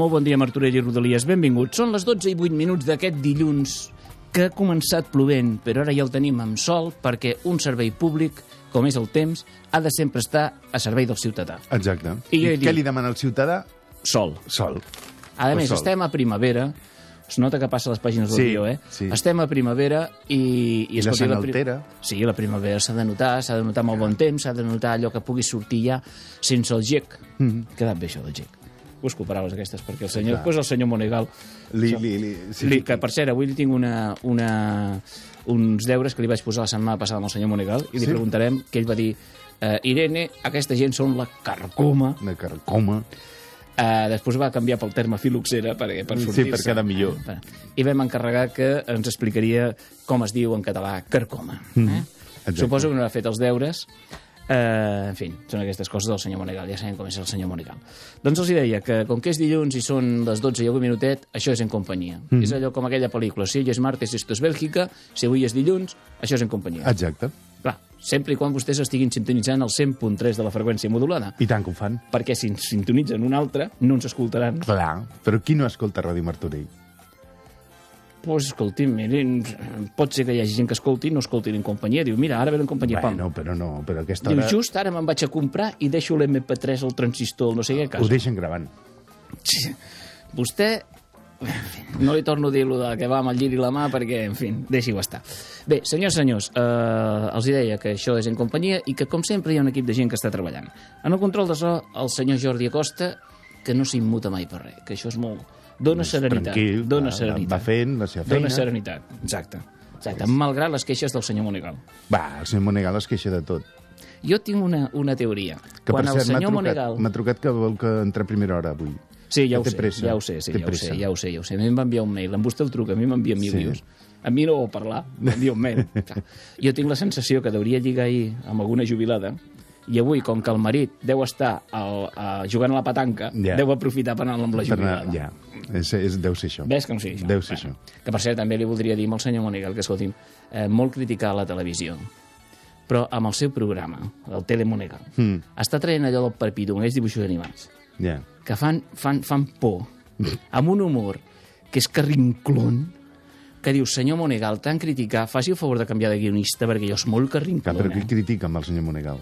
molt bon dia, Martorell i Rodalies. Benvinguts. Són les 12 i 8 minuts d'aquest dilluns que ha començat plovent, però ara ja el tenim amb sol perquè un servei públic, com és el temps, ha de sempre estar a servei del ciutadà. Exacte. I I, què li demana el ciutadà? Sol. Sol. A més, sol. estem a primavera, es nota que passa a les pàgines del Sí, guió, eh? sí. Estem a primavera i... i I la escolti, sang pri- altera. Sí, la primavera s'ha de notar, s'ha de notar amb el bon temps, s'ha de notar allò que pugui sortir ja sense el gec. Mm. -hmm. Quedat bé això del gec. Busco paraules aquestes, perquè el senyor... Clar. Pues el senyor Monegal... Li, li, li, sí, Li, que, per cert, avui li tinc una, una, uns deures que li vaig posar la setmana passada amb el senyor Monegal i li Sí? preguntarem, que ell va dir eh, Irene, aquesta gent són la carcoma. Una carcoma. Eh, després va canviar pel terme filoxera per Sí, sortir-se. per quedar millor. Eh, I vam encarregar que ens explicaria com es diu en català carcoma. Eh? Mm, exacte. Suposo que no ha fet els deures. Eh, en fi, són aquestes coses del senyor Monegal, ja sabem com és el senyor Monegal. Doncs els hi deia que, com que és dilluns i són les 12 i algun minutet, això és en companyia. Mm. És allò com aquella pel·lícula, si hoy és martes, esto es Bèlgica, si avui és dilluns, això és en companyia. Exacte. Clar, sempre i quan vostès estiguin sintonitzant el 100.3 de la freqüència modulada, I tant que ho fan. perquè si sintonitzen un altre, no ens escoltaran. Clar. Però qui no escolta Ràdio Martorell? Pues escolti, mirin, pot ser que hi hagi gent que escolti no escolti en companyia. Diu, mira, ara ve en companyia, pam. Bueno, però no, però aquesta Diu, hora just ara me'n vaig a comprar i deixo l'MP3, el transistor, el no sé què a ho deixen gravant. Sí. Vostè, no li torno a dir de que va amb el llir i la mà perquè, en fi, deixi-ho estar. Bé, senyors, senyors, eh, els hi deia que això és en companyia i que, com sempre, hi ha un equip de gent que està treballant. En el control de so, el senyor Jordi Acosta, que no s'immuta mai per res, que això és molt... Dóna serenitat. tranquil, dóna va- serenitat. va fent la seva feina. serenitat, exacte. Exacte, malgrat les queixes del senyor Monegal. Va, el senyor Monegal es queixa de tot. Jo tinc una, una teoria. Que, Quan per el cert, m'ha senyor trucat, Monegal... m'ha trucat que vol que entre a primera hora avui. Sí, ja ho sé, pressa. ja ho sé, sí, ja ho sé, ja ho sé, ja ho sé. A mi em va enviar un mail, amb vostè el truca, a mi m'envia mil Sí. vius. A mi no vol parlar, m'envia un mail. Jo tinc la sensació que deuria lligar ahir amb alguna jubilada i avui, com que el marit deu estar al, a, jugant a la petanca, Ja. deu aprofitar per anar amb la jubilada. ja, és, és, deu ser això. Ves que no sé això? Deu ser Bueno, això. Que per cert, també li voldria dir al senyor Monegal que, escolti'm, eh, molt criticar la televisió, però amb el seu programa, el Telemonegal, Mm. està traient allò del papito, amb aquells dibuixos animats, Ja. que fan, fan, fan por, amb un humor que és carrinclon, que diu, senyor Monegal, tant criticar, faci el favor de canviar de guionista perquè jo és molt Clar, carrinclon, però qui eh? critica amb el senyor Monegal?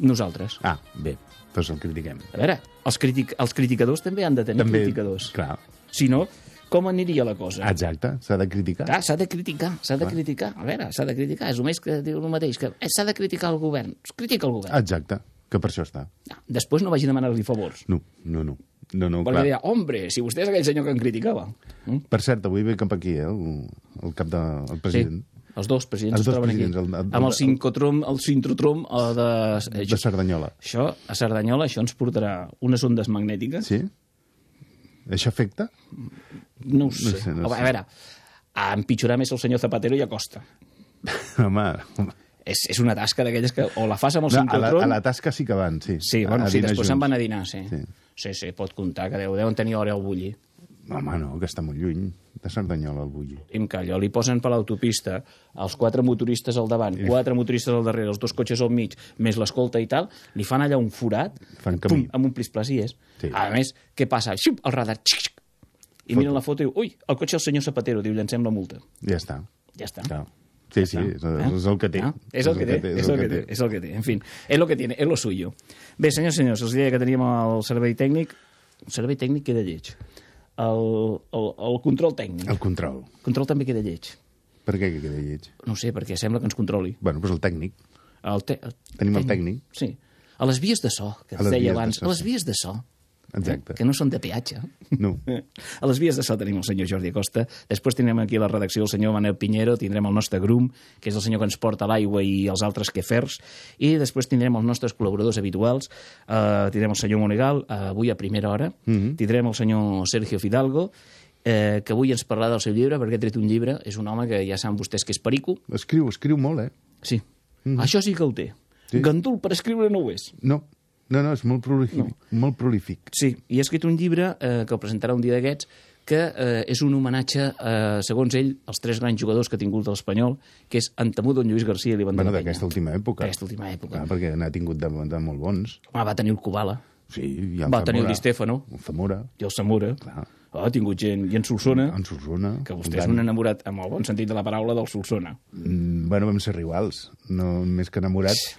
Nosaltres. Ah, bé, doncs el critiquem. A veure, els, critic, els criticadors també han de tenir També, criticadors. clar, Si no, com aniria la cosa? exacte, s'ha de criticar. Clar, s'ha de criticar, s'ha de criticar. A veure, s'ha de criticar. És només que diu el mateix, que eh, s'ha de criticar el govern. Es critica el govern. Exacte, que per això està. No, després no vagi a demanar-li favors. No, no, no. No, no, Perquè clar. deia, hombre, si vostè és aquell senyor que em criticava. Mm? Per cert, avui ve cap aquí, eh, el, el cap de, el Sí, president. Els dos presidents Els es dos troben presidents, aquí. el- el- amb el sincotrom, el cintrotrom eh, de... de Cerdanyola. Això, a Cerdanyola, això ens portarà unes ondes magnètiques. Sí? Això afecta? No ho sé. sé, no a sé. veure, a empitjorar més el senyor Zapatero i a Costa. Home, És, és una tasca d'aquelles que o la fas amb el no, a, la, a la tasca sí que van, sí. Sí, A- bueno, a sí, després se'n van a dinar, sí. Sí. Sí, sí, pot comptar que deu, deuen tenir hora al bulli. Home, no, que està molt lluny de Cerdanyola, el Bulli. Que allò li posen per l'autopista els quatre motoristes al davant, quatre motoristes al darrere, els dos cotxes al mig, més l'escolta i tal, li fan allà un forat, Fan camí. pum, amb un plisplàs i és. Sí. A més, què passa? Xup, el radar, xic, xic. i miren la foto i diu, ui, el cotxe del senyor Zapatero, diu, llancem la multa. Ja està. Ja està. Clar. Sí, sí, és, és el que té. Ah, és el que té, és el que té, és el que té. En fi, és el que tiene, és lo suyo. Bé, senyors, senyors, els deia que teníem el servei tècnic, el servei tècnic queda lleig. El, el, el control tècnic. El control. El control també queda lleig. Per què que queda lleig? No sé, perquè sembla que ens controli. Bueno, doncs el tècnic. El te... el Tenim el tècnic. Sí. A les vies de so, que A es deia vies de abans. so, A les vies de so. Exacte. Que no són de peatge. No. A les vies de so tenim el senyor Jordi Acosta, després tindrem aquí a la redacció el senyor Manel Pinheiro, tindrem el nostre grum, que és el senyor que ens porta l'aigua i els altres quefers, i després tindrem els nostres col·laboradors habituals, uh, tindrem el senyor Monegal, uh, avui a primera hora, mm -hmm. tindrem el senyor Sergio Fidalgo, eh, que avui ens parlarà del seu llibre, perquè ha tret un llibre, és un home que ja saben vostès que és perico, Escriu, escriu molt, eh? sí, mm -hmm. això sí que ho té. Sí. Gandul per escriure no ho és. No, no, no és molt prolífic. No. Molt prolífic. Sí, i ha escrit un llibre eh, que el presentarà un dia d'aquests que eh, és un homenatge, eh, segons ell, als tres grans jugadors que ha tingut l'Espanyol, que és Antemudo, Lluís García i l'Ivan Bueno, d'aquesta última època. D'aquesta última època. Clar, perquè n'ha tingut de, de molt bons. Home, va tenir el Kubala, Sí, i el va tenir el Zamora. Di Stefano El Zamora, i el Samura. clar. Ah, ha tingut gent. I en Solsona, En Solsona. que vostè és un enamorat, amb el bon sentit de la paraula, del Solsona. Mm, Bueno, vam ser rivals. No, més que enamorats.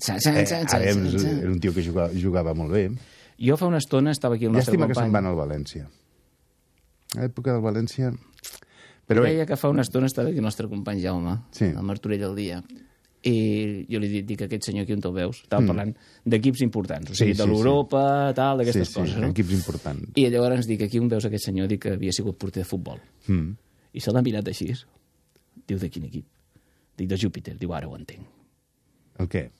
Sa, sa, Eh, sa, sa, ara sa, sa. era un tio que jugava, jugava molt bé. Jo fa una estona estava aquí el nostre Llàstima que company. se'n van al València. A l'època del València... Però bé, Deia que fa una estona estava aquí el nostre company Jaume, Sí. el Martorell del dia, i jo li dic, dic aquest senyor aquí on te'l veus, estava parlant d'equips importants, o Mm. Sí, sigui, sí, de l'Europa, tal, sí, d'aquestes sí, coses, no? equips importants. I llavors ens dic, aquí on veus aquest senyor, dic que havia sigut porter de futbol. Mm. I se l'ha mirat així. Diu, de quin equip? Dic, de Júpiter. Diu, ara ho entenc. El què?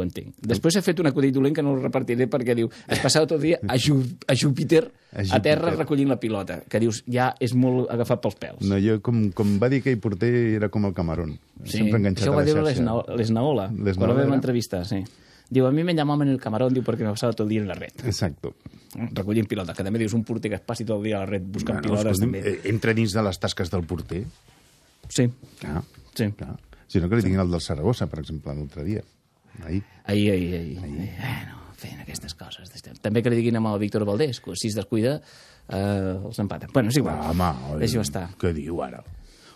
Ho entenc. Després ha fet un acudit dolent que no el repartiré perquè diu, es passava tot el dia a, Jú a Júpiter, A a, terra recollint la pilota, que dius, ja és molt agafat pels pèls. No, jo, com, com va dir aquell porter, era com el Camarón. Sempre enganxat això ho va la dir l'Esnaola, L'Esnaola quan el vam entrevistar, sí. Diu, a mi me llamaban el camarón, diu, perquè me passava tot el dia en la red. Exacto. Recollint pilota, que també dius un porter que es passi tot el dia a la red buscant Bueno, pilotes, escolti'm, també. eh, entra dins de les tasques del porter. Sí, Clar, sí. clar. Si no, que li tinguin el del Saragossa, per exemple, l'altre dia. Ahir. Ahir, ahir, ahir. ahir. Bueno, fent aquestes coses. També que li diguin amb el Víctor Valdés, que si es descuida, eh, els empata. Bueno, és igual. Ah, home, oi, estar. Què diu ara?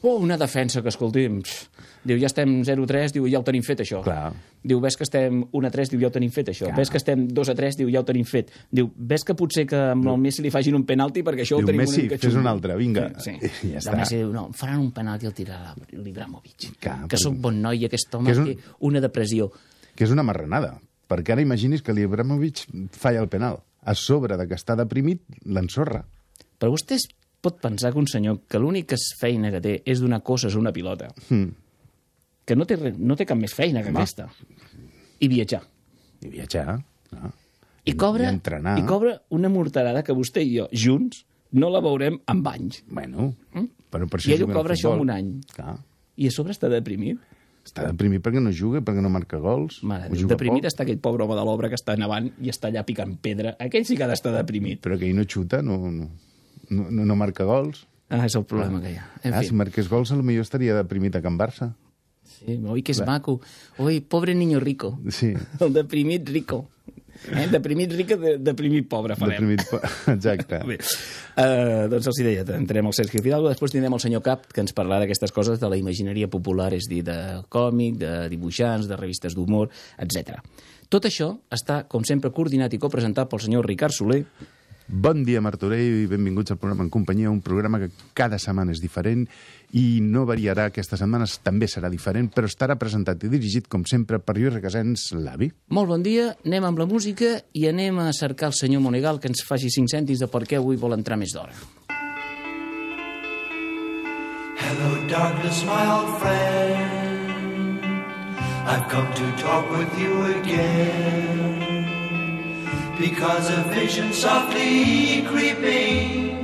Oh, una defensa que, escolti'm, pff, diu, ja estem 0-3, diu, ja ho tenim fet, això. Clar. Diu, ves que estem 1-3, diu, ja ho tenim fet, això. Clar. Ves que estem 2-3, diu, ja ho tenim fet. Diu, ves que potser que amb el Messi li facin un penalti perquè això Diu, ho tenim Messi, una mica fes xungo. un altre, vinga. Sí, I sí. ja El està. Messi diu, no, faran un penalti i el tirarà l'Ibrahimovic. Clar, que perquè- sóc bon noi i aquest home Que és un- una depressió. Que és una marranada. Perquè ara imaginis que l'Ibrahimovic falla el penal. A sobre de que està deprimit, l'ensorra. Però vostè pot pensar que un senyor que l'única feina que té és donar coses a una pilota, Mm. que no té, res- no té cap més feina que aquesta, i viatjar. I viatjar. No? I cobra, I entrenar. I cobra una morterada que vostè i jo, junts, no la veurem amb anys. Bueno, però per Mm? I ell ho cobra això en un any. Clar. I a sobre està deprimit. Està deprimit perquè no juga, perquè no marca gols. Mare, o Déu, juga deprimit poc, està aquell pobre home de l'obra que està nevant i està allà picant pedra. Aquell sí que ha d'estar deprimit. Però que ell no xuta, no, no, no, no marca gols. Ah, és el problema que hi ha. En ah, fi, si marqués gols, potser estaria deprimit a Can Barça. sí, oi, que és maco. Oi, pobre niño rico. Sí, El deprimit rico. Eh? Deprimit rico, de, deprimit pobre farem. deprimit... Exacte. Bé, uh, doncs els hi deia, entrem el Sergio Fidalgo, després tindrem el senyor Cap, que ens parlarà d'aquestes coses de la imagineria popular, és dir, de còmic, de dibuixants, de revistes d'humor, etc. Tot això està, com sempre, coordinat i copresentat pel senyor Ricard Soler, Bon dia, Martorell, i benvinguts al programa En Companyia, un programa que cada setmana és diferent i no variarà aquestes setmanes, també serà diferent, però estarà presentat i dirigit, com sempre, per Lluís Requesens, l'avi. Molt bon dia, anem amb la música i anem a cercar el senyor Monegal que ens faci cinc cèntims de per què avui vol entrar més d'hora. Hello, darkness, my old friend. I've come to talk with you again. Because a vision softly creeping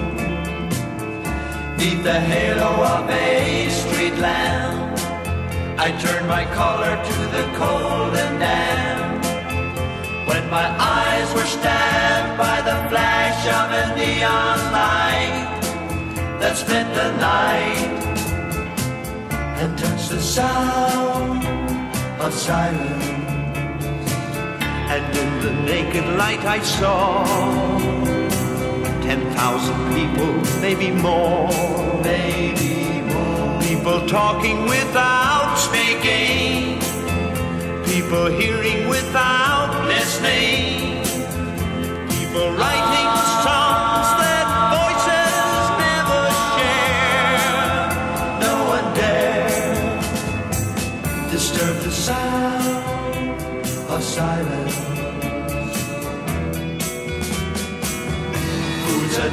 Neath the halo of a street lamp, I turned my collar to the cold and damp. When my eyes were stabbed by the flash of a neon light that split the night and touched the sound of silence. And in the naked light I saw Ten thousand people, maybe more, maybe more. People talking without speaking. People hearing without listening. People writing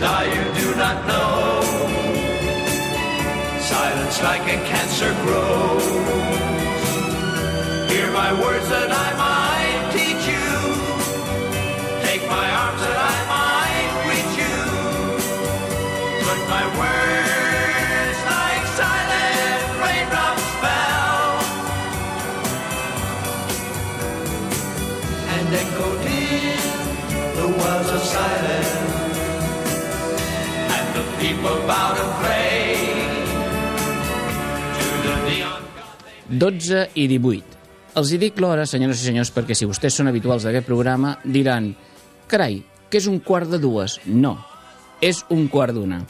Who's you do not know? Silence like a cancer grows. Hear my words that I might teach you. Take my arms that I might reach you. Put my words 12 i 18. Els hi dic l'hora, senyores i senyors, perquè si vostès són habituals d'aquest programa, diran carai, que és un quart de dues. No, és un quart d'una.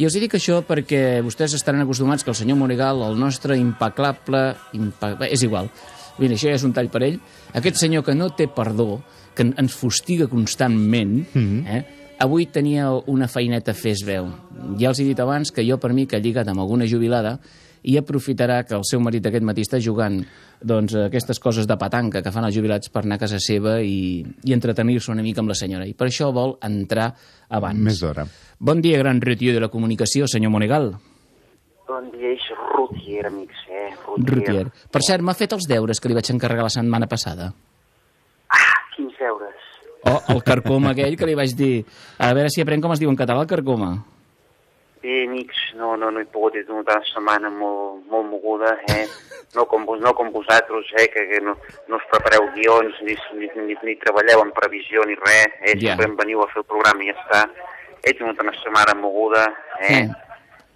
I els hi dic això perquè vostès estaran acostumats que el senyor Morigal, el nostre impecable... Impa... bé, És igual. Mira, això ja és un tall per ell. Aquest senyor que no té perdó, que en- ens fustiga constantment, mm -hmm. eh? Avui tenia una feineta fes veu. Ja els he dit abans que jo, per mi, que ha lligat amb alguna jubilada, i aprofitarà que el seu marit aquest matí està jugant doncs, aquestes coses de petanca que fan els jubilats per anar a casa seva i, i entretenir-se una mica amb la senyora. I per això vol entrar abans. Més d'hora. Bon dia, gran retier de la comunicació, senyor Monegal. Bon dia, és Rutier, amics, eh? Rutier. Per cert, m'ha fet els deures que li vaig encarregar la setmana passada. Deures. Oh, el carcoma aquell que li vaig dir... A veure si aprèn com es diu en català el carcoma. Bé, amics, no, no, no he pogut, he tingut una setmana molt, molt moguda, eh? No com, no com vosaltres, eh? Que, que no, no us prepareu guions, ni, ni, ni, ni treballeu en previsió ni res, eh? Ja. Sempre em veniu a fer el programa i ja està. He tingut una setmana moguda, eh? Mm.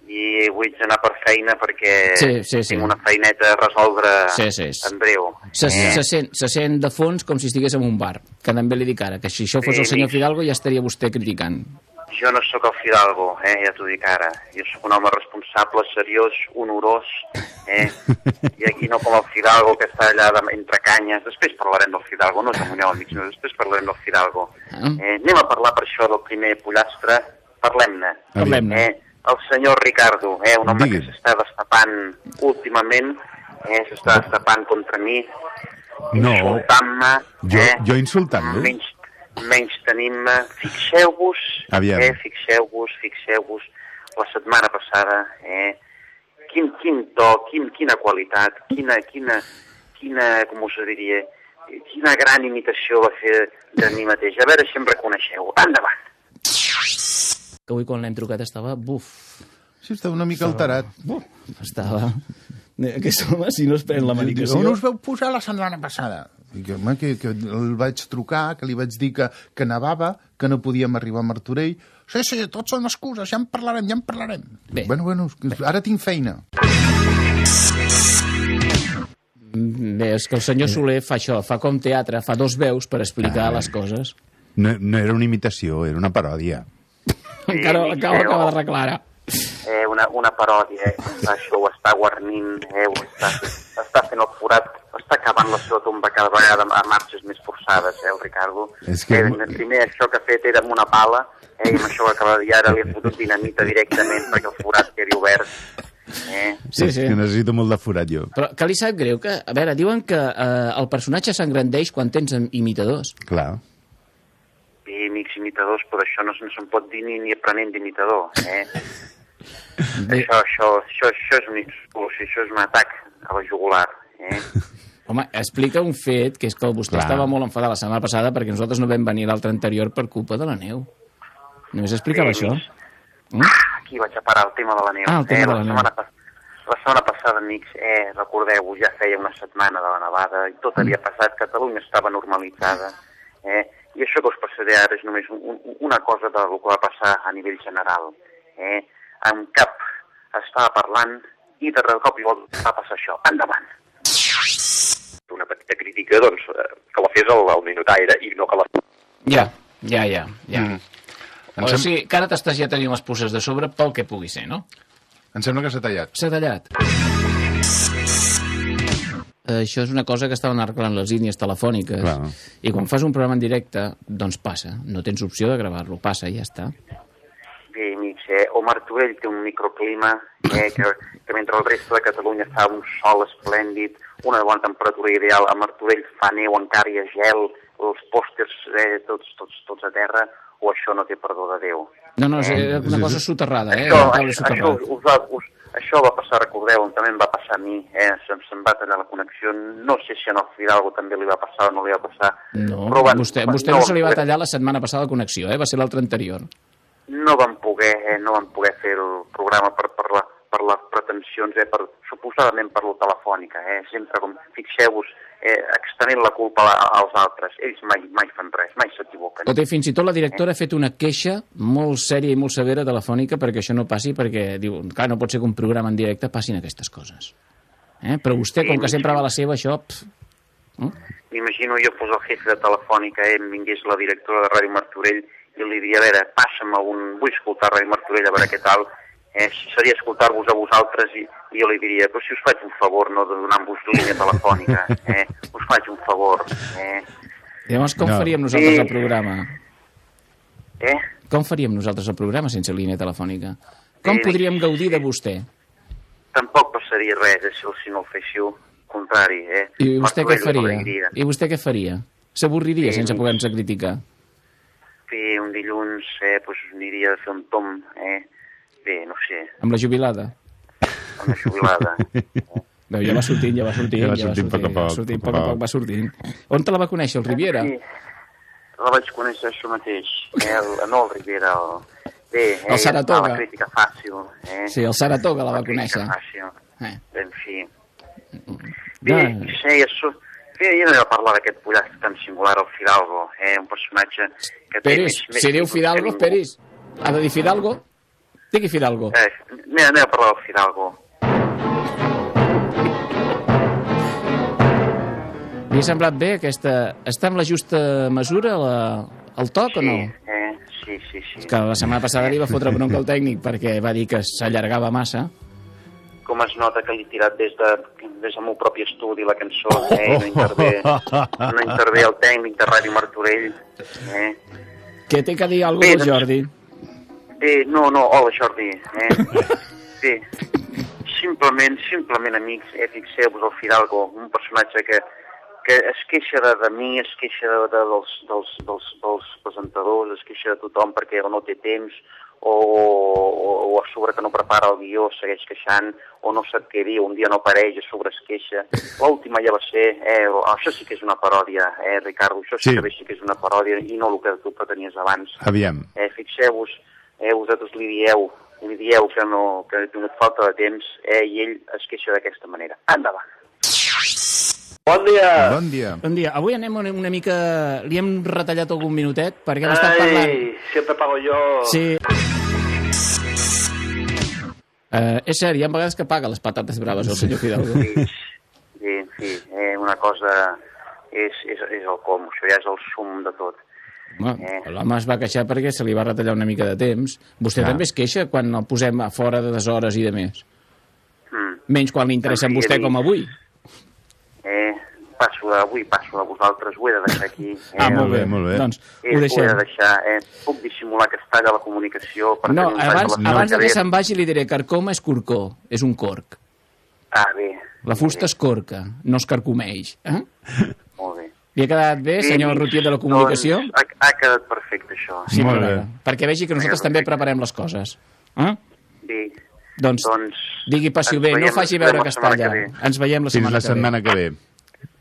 I vull anar per feina perquè Sí, sí, sí. tinc una feineta a resoldre Sí, sí, sí. en breu. Se, eh? se, sent, se sent de fons com si estigués en un bar. Que també li dic ara, que si això fos Sí, el senyor. Fidalgo ja estaria vostè criticant. Jo no sóc el Fidalgo, eh, ja t'ho dic ara. Jo sóc un home responsable, seriós, honorós, eh? I aquí no com el Fidalgo, que està allà de, entre canyes. Després parlarem del Fidalgo, no us amunyeu amics meus, després parlarem del Fidalgo. Ah. Eh, anem a parlar per això del primer pollastre, parlem-ne. Parlem-ne. Eh, el senyor Ricardo, eh, un home Digui. que s'està destapant últimament, eh, s'està destapant contra mi, No. insultant-me, Jo, eh, jo insultant-lo? menys, menys tenim-me. Fixeu-vos, eh, fixeu-vos, fixeu-vos, la setmana passada, eh, quin, quin to, quin, quina qualitat, quina, quina, quina, com us diria, quina gran imitació va fer de mi mateix. A veure si em reconeixeu. Endavant. Que avui quan l'hem trucat estava... Buf, Sí, està una mica alterat. estava... Aquest home, si no es pren la On medicació... us veu posar la setmana passada? I que, home, que, que el vaig trucar, que li vaig dir que, que nevava, que no podíem arribar a Martorell. Sí, sí, tots són excuses, ja en parlarem, ja en parlarem. Bé. Bueno, bueno, ara tinc feina. Bé, és que el senyor Soler fa això, fa com teatre, fa dos veus per explicar les coses. No, no era una imitació, era una paròdia. Encara, encara ho acaba d'arreglar ara. Eh, una, una paròdia, eh? Això ho està guarnint, eh? Ho està, està fent el forat, està acabant la seva tomba cada vegada a marxes més forçades, eh, el Ricardo. És que- Eh, primer això que ha fet era amb una pala, eh, i amb això que acaba de dir ara li ha fotut dinamita directament perquè el forat quedi obert. Eh? Sí, sí. Que necessito molt de forat, jo. Però que li sap greu que... A veure, diuen que eh, el personatge s'engrandeix quan tens imitadors. Clar. Imitadors, però això no, se- no se'n pot dir ni, ni aprenent d'imitador. Eh? Bé, Això, això, això, això és un insult, això és un atac a la jugular. Eh? home, explica un fet, que és que vostè Clar. estava molt enfadat la setmana passada perquè nosaltres no vam venir l'altre anterior per culpa de la neu. Només explicava Sí, això. amics. Mm? Aquí vaig a parar el tema de la neu. Ah, el tema eh, de la la, neu. setmana, pas- la setmana passada, amics, eh, recordeu-vos, ja feia una setmana de la nevada i tot havia passat, Catalunya estava normalitzada. Eh, I això que us passaré ara és només un, un, una cosa del que va passar a nivell general. Eh? En cap estava parlant i de cop i volta va passar això. Endavant. una petita crítica, doncs, eh, que la fes el, el minutaire i no que la... Ja, ja, ja. ja. Mm. O sem- sigui, que ara t'estàs ja tenint les puces de sobre pel que pugui ser, no? Em sembla que s'ha tallat. S'ha tallat. Això és una cosa que estaven arreglant les línies telefòniques. Clar. I quan fas un programa en directe, doncs passa. No tens opció de gravar-lo, passa i ja està. Bé, amics, eh? o Martorell té un microclima eh? que, que mentre el reste de Catalunya fa un sol esplèndid, una bona temperatura ideal, a Martorell fa neu, encara hi ha gel, els pòsters eh, tots, tots, tots a terra, o això no té perdó de Déu. No, no, és eh, una cosa soterrada, eh? Això, això, us, us, això va passar, recordeu, també em va passar a mi, eh? se'm, se'm va tallar la connexió, no sé si a el Fidalgo també li va passar o no li va passar. No, però van- vostè, vostè no, se li va van- tallar la setmana passada la connexió, eh? Va ser l'altra anterior. no vam poder, eh, no vam poder fer el programa per, per, la, per les pretensions, eh, per, suposadament per la telefònica. Eh, sempre, com fixeu-vos, eh, extenent la culpa als altres. Ells mai, mai fan res, mai s'equivoquen. I fins i tot la directora ha fet una queixa molt sèria i molt severa telefònica perquè això no passi, perquè diu, clar, no pot ser que un programa en directe passin aquestes coses. Eh? Però vostè, com que sempre va a la seva, això... Pff, M'imagino jo fos el jefe de telefònica, eh, em vingués la directora de Ràdio Martorell i li diria, a veure, passa'm algun... Vull escoltar Ràdio Martorell, a veure què tal. Eh, seria escoltar-vos a vosaltres i, i jo li diria, però si us faig un favor, no, de donar-vos línia telefònica, eh? Us faig un favor, eh? llavors, com No. faríem nosaltres Sí. el programa? Eh? Com faríem nosaltres el programa sense línia telefònica? Com Sí. podríem gaudir de vostè? Tampoc passaria res eh, si, si no el féssiu, al contrari, eh? I vostè què ho faria? I vostè què faria? S'avorriria Sí. sense poder-nos criticar? Fer un dilluns, eh, pues, aniria a fer un tom, eh? Bé, no sé, Amb la jubilada? amb una jubilada. Veu, ja va sortint, ja va sortint, Ja va ja va sortint sortint, poc a ja va poc, sortint, poc a poc va sortint. On te la va conèixer, el Riviera? Sí, la vaig conèixer això mateix? El, no el Rivera, el... Bé, eh? El Saratoga. La crítica fàcil, eh? Sí, el Saratoga la va crítica conèixer. Fàcil. Eh. En fi. Bé, No. sí, això... Bé, jo no he de parlar d'aquest pollastre tan singular, el Fidalgo, eh? Un personatge que té... Peris, si diu Fidalgo. Peris. Ha de dir Fidalgo? Digui Fidalgo. Eh, anem, anem a parlar del Fidalgo. Li ha semblat bé aquesta... Està amb la justa mesura, la... el toc, o no? Eh? Sí, sí, sí. És que la setmana passada li va fotre bronca al tècnic perquè va dir que s'allargava massa. Com es nota que li he tirat des, de, des del meu propi estudi la cançó, eh? No intervé, no intervé el tècnic de Ràdio Martorell, eh? Què té que dir alguna cosa, doncs- Jordi? Bé, no, no, hola Jordi, eh? Bé, simplement, simplement, amics, eh, fixeu-vos el Fidalgo, un personatge que, que es queixa de, de mi, es queixa de, de, dels, dels, dels, dels presentadors, es queixa de tothom perquè no té temps, o, o, o a sobre que no prepara el guió, segueix queixant, o no sap què dir, un dia no apareix, a sobre es queixa. L'última ja va ser, eh, això sí que és una paròdia, eh, Ricardo, això sí, Sí. que sí que és una paròdia, i no el que tu pretenies abans. Aviam. Eh, fixeu-vos, eh, vosaltres li dieu, li dieu que, no, que ha tingut falta de temps eh, i ell es queixa d'aquesta manera. Endavant. Bon dia! Bon dia. Bon dia. Avui anem una, una mica... Li hem retallat algun minutet perquè hem estat parlant... Ai, siempre pago yo. Sí. Uh, és cert, hi ha vegades que paga les patates braves el senyor Fidalgo. Sí, sí, fi, eh, una cosa és, és, és el com, això ja és el sum de tot. Home, Eh. L'home es va queixar perquè se li va retallar una mica de temps. Vostè Clar. també es queixa quan el posem a fora de deshores i de més. Mm. Menys quan li interessa a vostè com avui. Eh, passo de, avui passo de vosaltres, ho he de deixar aquí. Eh, Ah, molt bé, molt bé. Doncs Eh, ho Ho he deixem. de deixar, eh, puc dissimular que es talla la comunicació per No, abans, la abans de que se'n vagi li diré carcoma és corcó, és un corc. Ah, bé. La fusta es corca, no es carcomeix. Eh? Molt bé. Li ha quedat bé, senyor Bé, Rutier de la Comunicació? Doncs, ha, ha quedat perfecte, això. Sí, Molt bé. perquè vegi que nosaltres també preparem les coses. Eh? Bé, Doncs, doncs... digui passi bé, no faci veure que la està allà. Ens veiem la Fins setmana, la setmana que ve.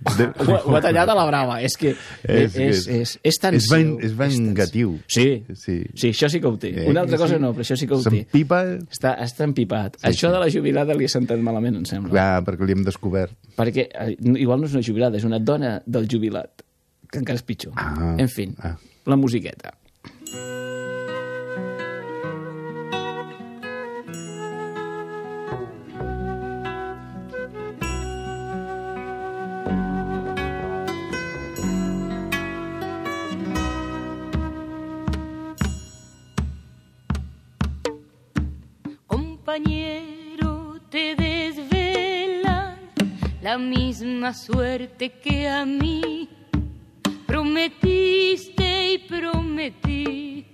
De... Ho, ho ha tallat a la brava, és que és, és, és, és tan és, seu, és vengatiu. Sí, Sí. sí, això sí que ho té. Eh, Una altra cosa sí. no, però això sí que ho té. S'empipa... Està, està empipat. Això de la jubilada li ha sentat malament, em sembla. Clar, perquè li hem descobert. Perquè eh, igual no és una jubilada, és una dona del jubilat, que encara és pitjor. Ah, en fi, ah. la musiqueta. Suerte que a mí. Prometiste y prometí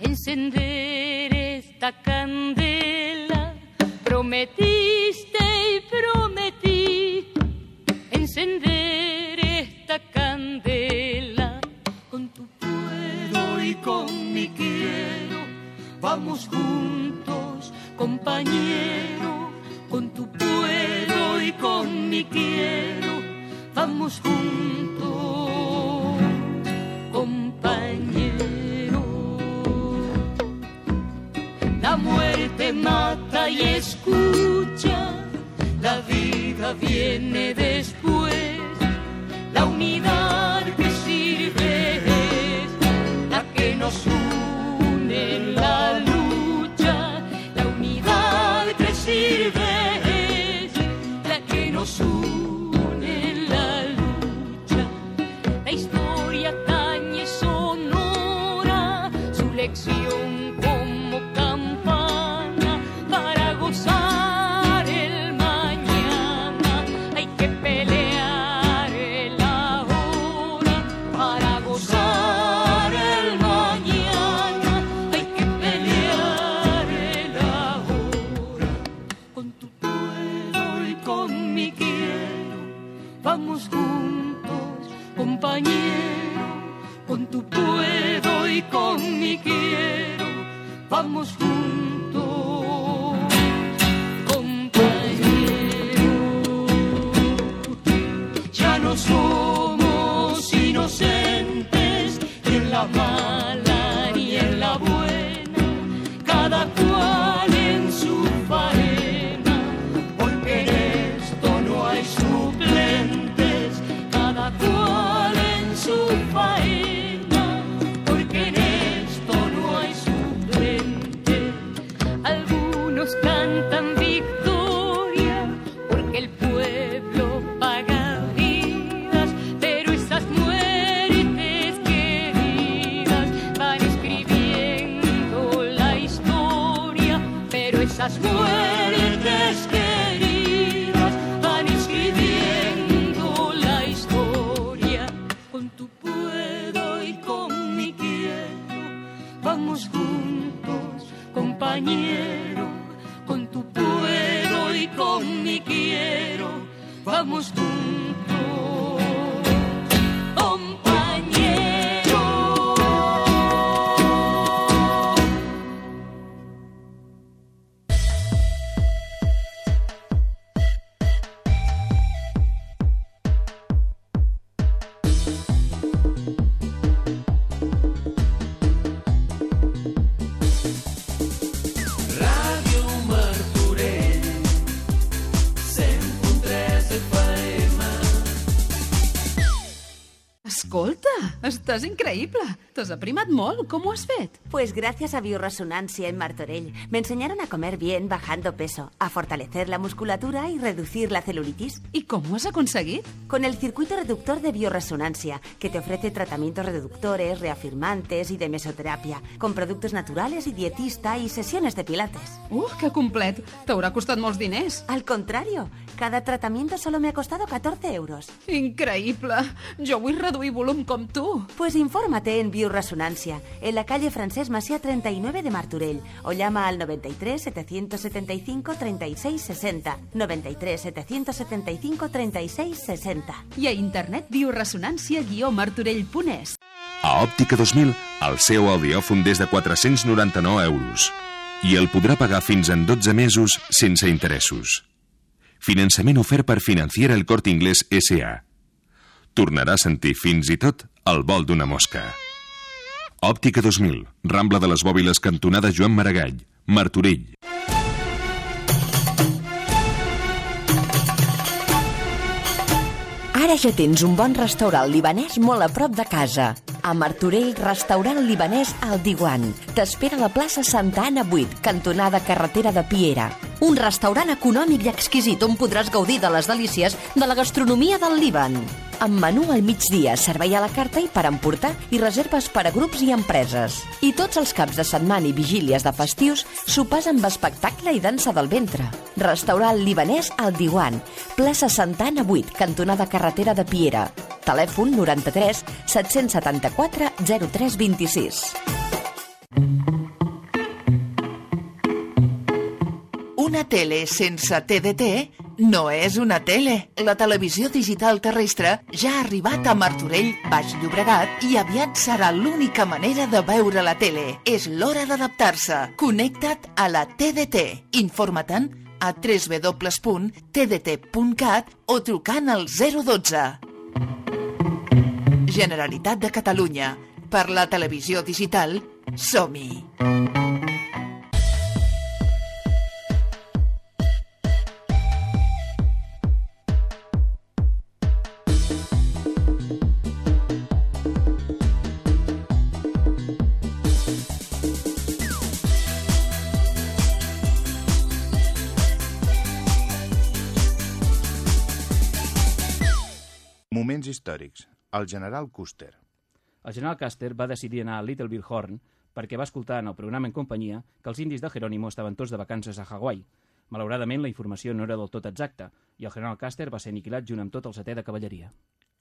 encender esta candela. Prometiste y prometí encender esta candela. Con tu puedo y con mi quiero, vamos juntos, compañero. Mi quiero, vamos juntos, compañero. La muerte mata y escucha, la vida viene después. Estàs increïble. T'has aprimat molt. Com ho has fet? Pues gracias a Bioresonancia en Martorell me enseñaron a comer bien bajando peso, a fortalecer la musculatura y reducir la celulitis. I com ho has aconseguit? Con el circuito reductor de Bioresonancia, que te ofrece tratamientos reductores, reafirmantes y de mesoterapia, con productos naturales y dietista y sesiones de pilates. Uh, que complet. T'haurà costat molts diners. Al contrario, cada tratamiento solo me ha costado 14 euros. Increïble. Jo vull reduir volum com tu. Pues infórmate en Bioresonancia, en la calle Francés Masía 39 de Martorell, o llama al 93 775 36 60. 93 775 36 60. I a internet bioresonància-martorell.es. A Òptica 2000, el seu audiòfon des de 499 euros. I el podrà pagar fins en 12 mesos sense interessos. Finançament ofert per Financiera el Corte Inglés S.A. Tornarà a sentir fins i tot el vol d'una mosca. Òptica 2000, Rambla de les Bòbiles, cantonada Joan Maragall, Martorell. Ara ja tens un bon restaurant libanès molt a prop de casa. A Martorell, restaurant libanès al Diwan. T'espera la plaça Santa Anna 8, cantonada carretera de Piera. Un restaurant econòmic i exquisit on podràs gaudir de les delícies de la gastronomia del Líban. amb menú al migdia, servei a la carta i per emportar i reserves per a grups i empreses. I tots els caps de setmana i vigílies de festius, sopars amb espectacle i dansa del ventre. Restaurant libanès al Diwan, plaça Santana 8, cantonada carretera de Piera. Telèfon 93 774 0326. Una tele sense TDT no és una tele. La televisió digital terrestre ja ha arribat a Martorell, Baix Llobregat i aviat serà l'única manera de veure la tele. És l'hora d'adaptar-se. Connecta't a la TDT. Informa-te'n a www.tdt.cat o trucant al 012. Generalitat de Catalunya. Per la televisió digital, som-hi. Moments històrics. El general Custer. El general Custer va decidir anar a Little Bill Horn perquè va escoltar en el programa en companyia que els indis de Jerónimo estaven tots de vacances a Hawaii. Malauradament, la informació no era del tot exacta i el general Custer va ser aniquilat junt amb tot el setè de cavalleria.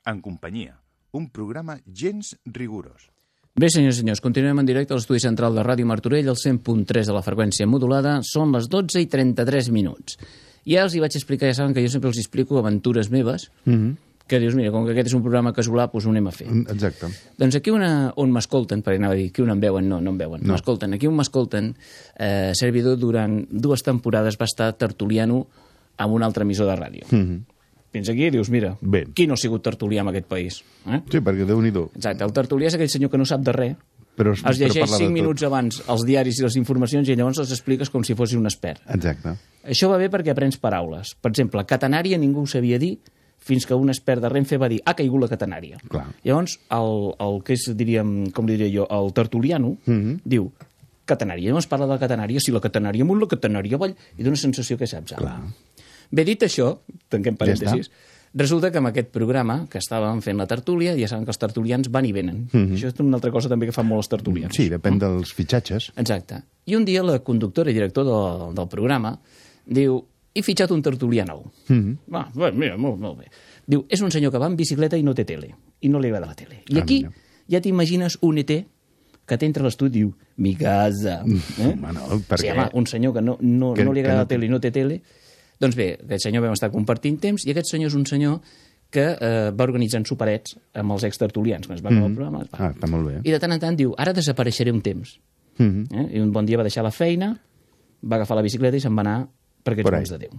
En companyia. Un programa gens rigorós. Bé, senyors i senyors, continuem en directe a l'estudi central de Ràdio Martorell, al 100.3 de la freqüència modulada. Són les 12 i 33 minuts. Ja els hi vaig explicar, ja saben que jo sempre els explico aventures meves, Mm -hmm. Que dius, mira, com que aquest és un programa casolà, doncs ho anem a fer. Exacte. Doncs aquí una, on m'escolten, perquè anava a dir, aquí on em veuen, no, no em veuen, No. m'escolten, aquí on m'escolten, eh, servidor durant dues temporades va estar tertuliano amb un altre emissor de ràdio. Mm -hmm. Fins aquí dius, mira, Bé. qui no ha sigut tertulià en aquest país? Eh? Sí, perquè déu-n'hi-do. Exacte, el tertulià és aquell senyor que no sap de res, Però, es però llegeix de 5 tot. minuts abans els diaris i les informacions i llavors els expliques com si fossis un expert. Exacte. Això va bé perquè aprens paraules. Per exemple, catenària ningú ho sabia dir fins que un expert de Renfe va dir ha caigut la catenària. Clar. Llavors, el, el que és, diríem, com li diria jo, el tertuliano, Mhm. diu catenària. Llavors parla de la catenària, si la catenària amunt, la catenària avall, i dona sensació que saps. Clar. Bé, dit això, tanquem parèntesis, resulta que amb aquest programa que estàvem fent la tertúlia, ja saben que els tertulians van i venen. Mhm. Això és una altra cosa també que fan molt els tertulians. Sí, depèn dels fitxatges. Exacte. I un dia la conductora i director del, del programa diu, he fitxat un tertulià nou. Mhm. Va, bé, mira, molt, molt bé. Diu, és un senyor que va en bicicleta i no té tele. I no li agrada la tele. I Ah, aquí mira. ja t'imagines un ET que t'entra a l'estudi i diu, mi casa. Eh? Home, no, per sí, home, un senyor que no, no, Que- no li que agrada no la tele i no té tele. Doncs bé, aquest senyor vam estar compartint temps i aquest senyor és un senyor que eh, va organitzant superets amb els extertulians, quan es va acabar el Mhm. programa. va. Ah, està molt bé. I de tant en tant diu, ara desapareixeré un temps. Mhm. Eh? I un bon dia va deixar la feina, va agafar la bicicleta i se'n va anar per aquests Por ahí. mons de Déu.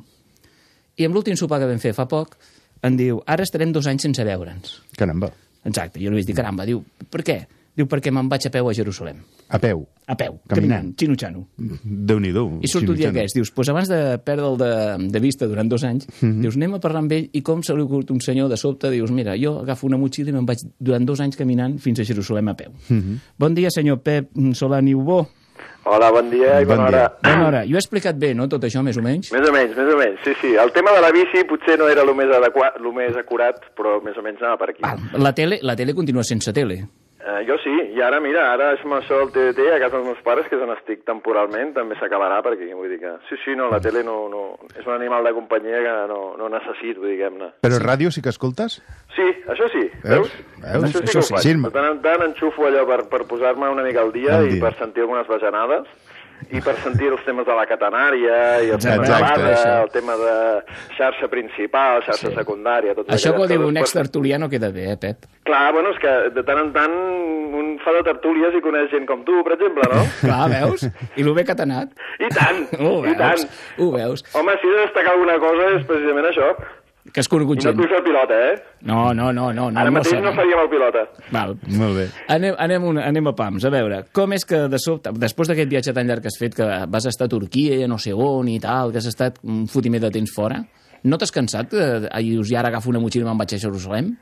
I amb l'últim sopar que vam fer fa poc, em diu, ara estarem dos anys sense veure'ns. Caramba. Exacte, jo li vaig dir, caramba, diu, per què? Diu, perquè me'n vaig a peu a Jerusalem. A peu. A peu, Caminant. caminant, xino-xano. Déu-n'hi-do. I surt un dia xinutxano. aquest, dius, pues abans de perdre'l de, de vista durant dos anys, Mhm. dius, anem a parlar amb ell i com se li ocorre un senyor de sobte, dius, mira, jo agafo una motxilla i me'n vaig durant dos anys caminant fins a Jerusalem a peu. Mhm. Bon dia, senyor Pep Solani Ubó. Hola, bon dia i Bon bona dia. hora. Bona hora. Jo he explicat bé, no?, tot això, més o menys. Més o menys, més o menys, sí, sí. El tema de la bici potser no era el més, adequat, el més acurat, però més o menys anava per aquí. Val. La tele, la tele continua sense tele. Eh, jo sí, i ara, mira, ara és això del TDT a casa dels meus pares, que és on estic temporalment, també s'acabarà per aquí. Vull dir que, sí, sí, no, la tele no, no, és un animal de companyia que no, no necessito, diguem-ne. Però ràdio sí que escoltes? Sí, això sí, Veus? veus? Això sí Això sí. Sí, De tant en tant enxufo allò per, per posar-me una mica al dia Al i dia. per sentir algunes bajanades i per sentir els temes de la catenària i el tema de Exacte, això. el tema de xarxa principal, xarxa Sí. secundària... Tot Això que ho diu un ex-tertulià no queda bé, eh, Pep? Clar, bueno, és que de tant en tant un fa de tertúlies i coneix gent com tu, per exemple, no? Clar, veus? I lo bé que t'ha anat. I tant, Ho i veus? tant. Ho veus? Home, si he de destacar alguna cosa és precisament això. Que has conegut I no gent. et vull fer el pilota, eh? No, no, no, no. no Ara no mateix no faríem el pilota. Val. Molt bé. Anem, anem, una, anem a pams, a veure, com és que de sobte, després d'aquest viatge tan llarg que has fet, que vas estar a Turquia i a no sé on i tal, que has estat un fotimer de temps fora, no t'has cansat? Eh, I i ara agafo una motxilla i me'n vaig a Jerusalem?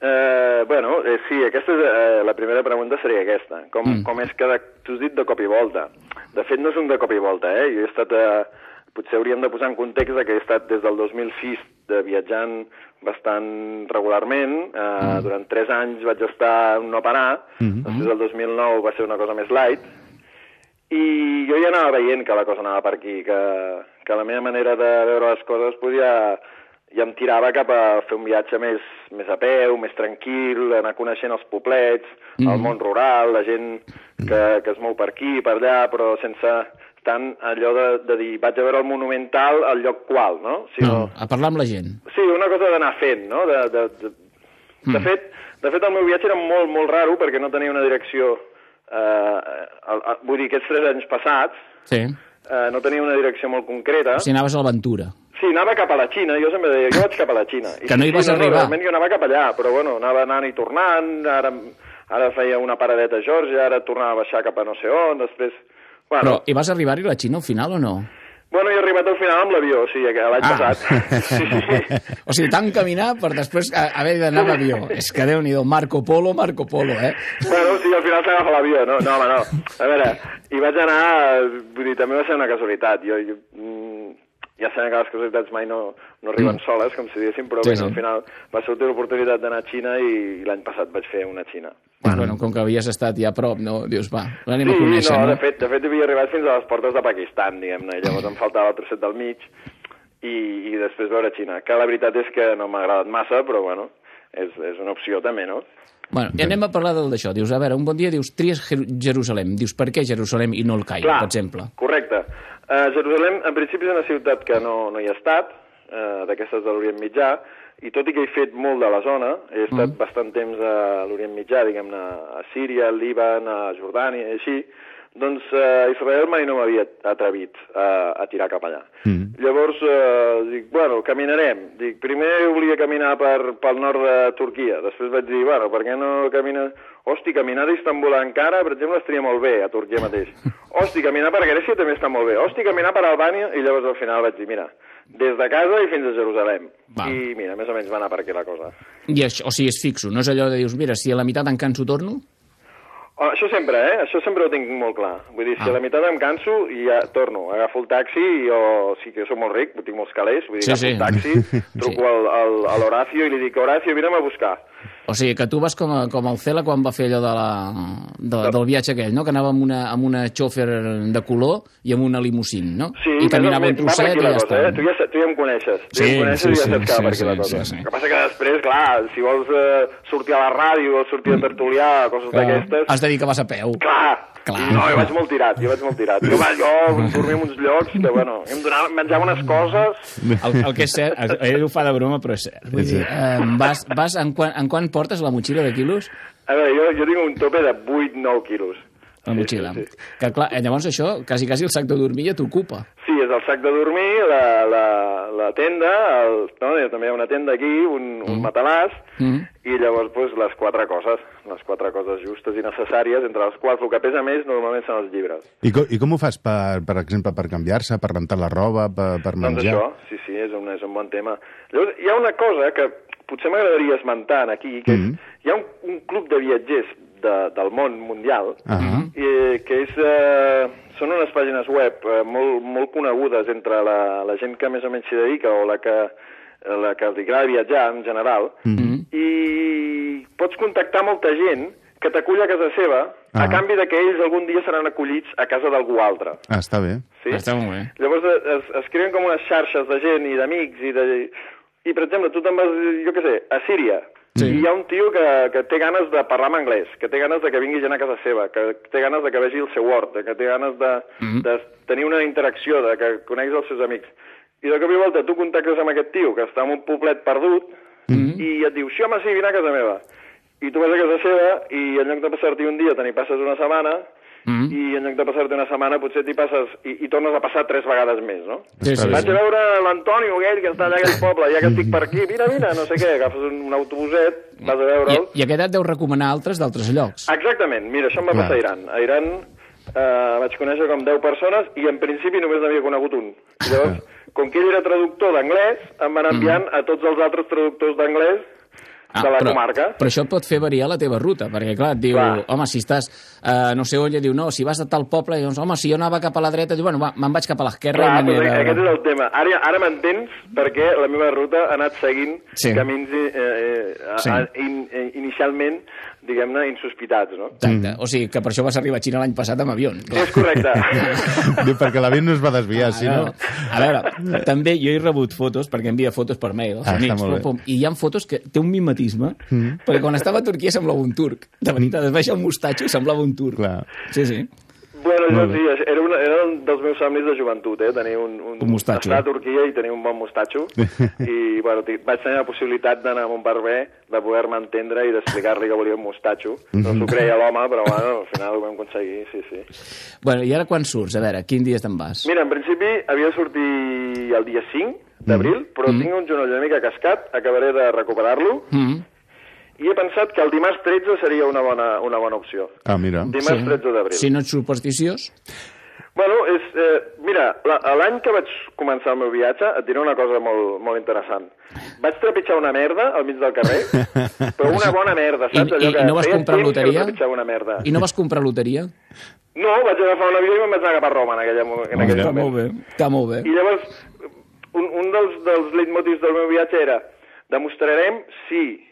Eh, bueno, eh, sí, aquesta és, eh, la primera pregunta seria aquesta. Com, Mm. com és que de, tu has dit de cop i volta? De fet, no és un de cop i volta, eh? Jo he estat eh, potser hauríem de posar en context que he estat des del 2006 de viatjant bastant regularment. Eh, mm. Durant tres anys vaig estar no parar, mm -hmm. després del 2009 va ser una cosa més light, i jo ja anava veient que la cosa anava per aquí, que, que la meva manera de veure les coses podia ja em tirava cap a fer un viatge més, més a peu, més tranquil, anar coneixent els poblets, mm el món rural, la gent que, que es mou per aquí, per allà, però sense tant allò de, de dir vaig a veure el monumental al lloc qual, no? Sinó... No, a parlar amb la gent. Sí, una cosa d'anar fent, no? De, de, de, mm. de, fet, de fet, el meu viatge era molt, molt raro perquè no tenia una direcció... Eh, el, el, vull dir, aquests tres anys passats sí. eh, no tenia una direcció molt concreta. O sigui, anaves a l'aventura. Sí, anava cap a la Xina, jo sempre deia, jo vaig cap a la Xina. I que no hi vas sí, no, arribar. No, realment jo anava cap allà, però bueno, anava anant i tornant, ara, ara feia una paradeta a Georgia, ara tornava a baixar cap a no sé on, després... Bueno, Però hi vas arribar-hi a la Xina al final o no? bueno, he arribat al final amb l'avió, sí, l'any Ah. passat. Sí, sí. O sigui, tant caminar per després haver d'anar amb avió. És que déu nhi Marco Polo, Marco Polo, eh? Bueno, sí, al final s'agafa l'avió, no? No, home, no. A veure, hi vaig anar, vull dir, també va ser una casualitat. Jo, jo mm, ja sabem que les casualitats mai no, no arriben soles, com si diguéssim, però Sí, sí, sí. al final va sortir l'oportunitat d'anar a Xina i, l'any passat vaig fer una Xina. Bueno, bueno, com que havies estat ja a prop, no? Dius, va, l'anem sí, a conèixer, no, no? de fet, de fet havia arribat fins a les portes de Pakistan, diguem-ne, i llavors em faltava el trosset del mig i, i després veure Xina, que la veritat és que no m'ha agradat massa, però bueno, és, és una opció també, no? Bueno, i anem a parlar del d'això. Dius, a veure, un bon dia dius, tries Jer- Jerusalem. Dius, per què Jerusalem i no el Caire, Clar. per exemple? Correcte. Uh, Jerusalem, en principi, és una ciutat que no, no hi ha estat, uh, d'aquestes de l'Orient Mitjà, i tot i que he fet molt de la zona, he estat mm. bastant temps a l'Orient Mitjà, diguem-ne, a Síria, al Líban, a Jordània i així, doncs uh, Israel mai no m'havia atrevit a, a tirar cap allà. Mm. Llavors, eh, dic, bueno, caminarem. Dic, primer volia caminar per, pel nord de Turquia. Després vaig dir, bueno, per què no camina... Hosti, caminar d'Istanbul a Ankara, per exemple, estaria molt bé, a Turquia mateix. Hosti, caminar per Grècia també està molt bé. Hosti, caminar per Albània... I llavors al final vaig dir, mira, des de casa i fins a Jerusalem. Va. I mira, més o menys va anar per aquí la cosa. I això, o sigui, és fixo, no és allò de dius, mira, si a la meitat em canso torno... Oh, això sempre, eh? Això sempre ho tinc molt clar. Vull dir, si Ah. a la meitat em canso i ja torno, agafo el taxi i jo sí que soc molt ric, tinc molts calés, vull dir, Sí, agafo sí. el taxi, truco Sí. al, al, a l'Horacio i li dic, Horacio, vine'm a buscar. O sigui, que tu vas com, a, com el Cela quan va fer allò de la, de, del viatge aquell, no? Que anava amb una, amb una xòfer de color i amb una limusín, no? Sí, I caminava un trosset i ja està. Eh? Tu, ja, tu ja em coneixes. Tu Sí, ja em coneixes sí, i ja sí, saps que va sí, per aquí la sí, cosa. sí, sí. El que passa que després, clar, si vols eh, sortir a la ràdio, vols sortir a tertuliar, coses d'aquestes... Has de dir que vas a peu. Clar, Clar. no, jo vaig molt tirat, jo vaig molt tirat. Jo, va, jo dormia en uns llocs que, bueno, em donava, menjava unes coses... El, el que és cert, ell ho fa de broma, però és cert. Vull dir, eh, vas, vas en, quan, en quan portes la motxilla de quilos? A veure, jo, jo tinc un tope de 8-9 quilos. La motxilla. Sí, sí, Que clar, eh, llavors això, quasi, quasi el sac de dormir ja t'ocupa. Sí, és el sac de dormir, la, la, la tenda, el, no, també hi ha una tenda aquí, un, un matalàs, Mm. i llavors pues, les quatre coses, les quatre coses justes i necessàries, entre les quals el que pesa més normalment són els llibres. I, co I com ho fas, per, per exemple, per canviar-se, per rentar la roba, per, per Doncs menjar? això, sí, sí, és un, és un bon tema. Llavors, hi ha una cosa que potser m'agradaria esmentar aquí, que Mhm. és, hi ha un, un club de viatgers de, del món mundial, Ah. eh, que és, eh, són unes pàgines web eh, molt, molt conegudes entre la, la gent que més o menys s'hi dedica o la que, la que els agrada viatjar en general, Mhm. i pots contactar molta gent que t'acull a casa seva Ah. a canvi de que ells algun dia seran acollits a casa d'algú altre. Ah, està bé. Sí? Està molt bé. Llavors eh, es, es creen com unes xarxes de gent i d'amics i de... I, per exemple, tu te'n vas, jo què sé, a Síria, Sí. i hi ha un tio que, que té ganes de parlar en anglès, que té ganes de que vingui gent a casa seva, que té ganes de que vegi el seu hort, que té ganes de, Mhm. de tenir una interacció, de que coneguis els seus amics. I de cop i volta tu contactes amb aquest tio que està en un poblet perdut Mhm. i et diu, sí home, sí, vine a casa meva. I tu vas a casa seva i en lloc de passar-t'hi un dia te n'hi passes una setmana Mm. i en lloc de passar-te una setmana potser t'hi passes i, i tornes a passar tres vegades més, no? Sí, sí, Vaig a veure l'Antonio aquell que està allà a aquell poble, ja que estic per aquí, vine, vine, no sé què, agafes un, un autobuset, vas a I, veure'l... I aquest et deu recomanar altres d'altres llocs. Exactament, mira, això em va Clar. passar a Iran. A Iran eh, vaig conèixer com 10 persones i en principi només n'havia conegut un. I llavors, com que ell era traductor d'anglès, em van enviant a tots els altres traductors d'anglès de la però, comarca. Però això pot fer variar la teva ruta, perquè clar, et diu, Clar. home, si estàs uh, no sé on, ja diu, no, si vas a tal poble, doncs, home, si jo anava cap a la dreta, diu, bueno, va, me'n vaig cap a l'esquerra Clar, però a aquest és el tema. Ara, ara m'entens perquè la meva ruta ha anat seguint Sí. camins eh, eh, Sí. a- in, eh, inicialment, diguem-ne, insospitats, no? Exacte. O sigui, que per això vas arribar a Xina l'any passat amb avió. Sí, és correcte. Diu, perquè l'avió no es va desviar, si no... A veure, també jo he rebut fotos, perquè envia fotos per mail als Ah, amics, bé. pum, i hi ha fotos que té un mimetisme, mm. perquè quan estava a Turquia semblava un turc. De veritat, es veixa el mostatxo i semblava un turc. Clar. Sí, sí. Bueno, jo, sí, era, una, era un dels meus somnis de joventut, eh? Tenir un, un, Un mostatxo. Estar a Turquia i tenir un bon mostatxo. I, bueno, vaig tenir la possibilitat d'anar amb un barber, de poder-me entendre i d'explicar-li que volia un mostatxo. No s'ho creia l'home, però bueno, al final ho vam aconseguir, sí, sí. Bueno, i ara quan surts? A veure, quin dia te'n vas? Mira, en principi havia de sortir el dia 5 d'abril, però Mm. tinc un genoll una mica cascat, acabaré de recuperar-lo, Mm. I he pensat que el dimarts 13 seria una bona, una bona opció. Ah, mira. Dimarts 13 d'abril. Si no ets supersticiós, Bueno, és, eh, mira, la- l'any que vaig començar el meu viatge, et diré una cosa molt, molt interessant. Vaig trepitjar una merda al mig del carrer, però una bona merda, I- saps? Allò i- que i no vas comprar loteria? una merda. i no vas comprar loteria? No, vaig agafar un avió i me'n vaig anar cap a Roma en, aquella, en aquell Està moment. molt bé, està molt bé. I llavors, un, un dels, dels leitmotivs del meu viatge era demostrarem si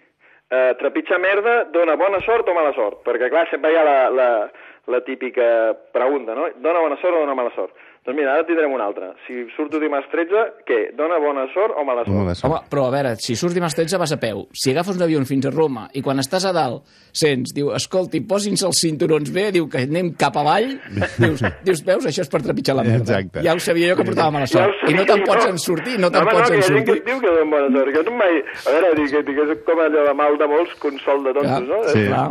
eh, trepitjar merda dona bona sort o mala sort. Perquè, clar, sempre hi ha la, la, la típica pregunta, no? Dona bona sort o dona mala sort? Doncs mira, ara tindrem una altra. Si surto dimarts 13, què? Dona bona sort o mala sort? De sort. Home, però a veure, si surts dimarts 13 vas a peu. Si agafes un avió fins a Roma i quan estàs a dalt sents, diu, escolti, posin-se els cinturons bé, diu que anem cap avall, dius, dius, veus, això és per trepitjar la merda. Exacte. Ja ho sabia jo que portava mala Ja sort. sé, I no te'n pots en sortir, no te'n pots no, en que que sortir. et diu que dona bona sort. Que no mai... A veure, dic, dic, és com allò de mal de molts, consol de tontos, no? Sí. Clar.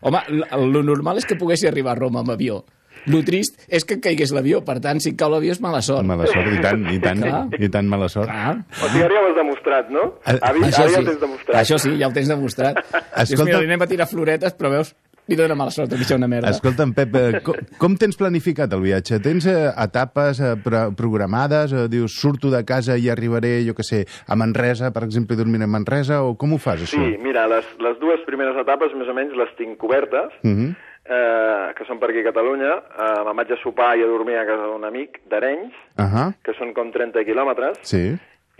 Home, l- lo normal és que poguessi arribar a Roma amb avió. Lo trist és que caigués l'avió, per tant, si cau l'avió és mala sort. Mala sort, i tant, i tant, Clar. i tant mala sort. Clar. O sigui, ara ja ho has demostrat, no? Avi, Això ara ja sí, ho tens demostrat. això sí, ja ho tens demostrat. Dius, Escolta- mira, li anem a tirar floretes, però veus, li dona mala sort, a una merda. Escolta'm, Pep, eh, com, com tens planificat el viatge? Tens eh, etapes eh, pro programades? Eh, dius, surto de casa i arribaré, jo que sé, a Manresa, per exemple, i dormiré a Manresa? O com ho fas, això? Sí, mira, les, les dues primeres etapes més o menys les tinc cobertes, Mhm. Eh, que són per aquí a Catalunya. Eh, me'n vaig a sopar i a dormir a casa d'un amic d'Arenys, Ahà, que són com 30 quilòmetres, sí.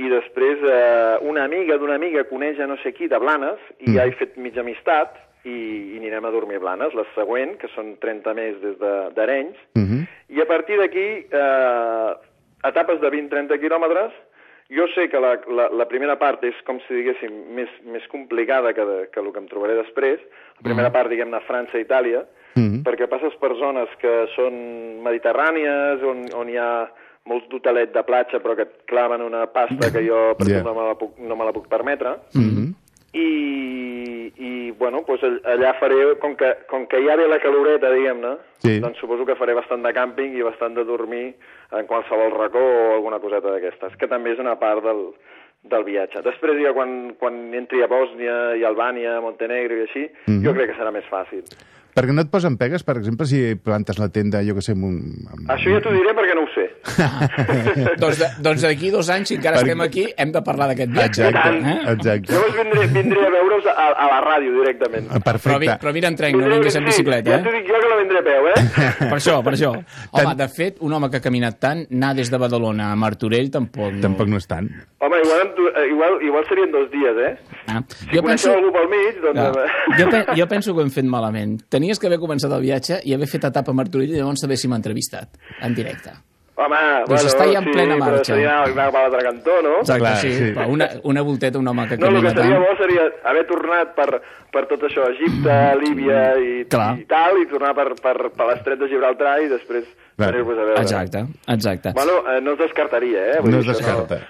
i després eh, una amiga d'una amiga coneix a no sé qui de Blanes, i Mm. ja he fet mitja amistat, i, i anirem a dormir a Blanes. La següent, que són 30 més des de- d'Arenys, Mhm. i a partir d'aquí, eh, etapes de 20-30 quilòmetres, jo sé que la, la, la primera part és, com si diguéssim, més, més complicada que, de, que el que em trobaré després. La primera part, diguem-ne, França Mhm. perquè passes per zones que són mediterrànies, on, on hi ha molts d'hotelet de platja, però que et claven una pasta que jo, per Ja. exemple, no me la puc, no me la puc permetre. Mhm. I, i bueno, doncs all- allà faré, com que, com que ja ve la caloreta, diguem-ne, Sí. doncs suposo que faré bastant de càmping i bastant de dormir en qualsevol racó o alguna coseta d'aquestes, que també és una part del, del viatge. Després, ja quan, quan entri a Bòsnia i Albània, Montenegro i així, Mhm. jo crec que serà més fàcil. Perquè no et posen pegues, per exemple, si plantes la tenda, jo que sé, amb un... Amb... Això ja t'ho diré perquè no ho sé. doncs de- doncs d'aquí dos anys, si encara Perquè- estem aquí, hem de parlar d'aquest viatge. Exacte, Eh? exacte. Llavors vindré, vindré a veure's a, a la ràdio directament. Però, vi, Perfecte. però vine en tren, no vinguis en bicicleta, Ja t'ho eh? dic jo que no vindré a peu, eh? Per això, per això. Home, Tant- de fet, un home que ha caminat tant, anar des de Badalona a Martorell tampoc no... Tampoc no és tant. Home, igual, eh, igual, igual serien dos dies, eh? Ah. Si Jo penso... algú pel mig, doncs... Ja. eh, Jo, pe jo penso que ho hem fet malament. Tenies que haver començat el viatge i haver fet etapa a Martorell i llavors t'haguéssim entrevistat en directe. Home, Doncs bueno, està ja en sí, plena marxa. però seria anar a l'altre cantó, no? Exacte, Clar, sí. sí. Una, una volteta, un home que No, el camina que seria tant... bo seria haver tornat per, per tot això, Egipte, Líbia i, Clar. i tal, i tornar per, per, per l'estret de Gibraltar i després. Venir-vos a veure. Exacte, exacte. Bueno, eh, no es descartaria, eh? Vull No es descarta.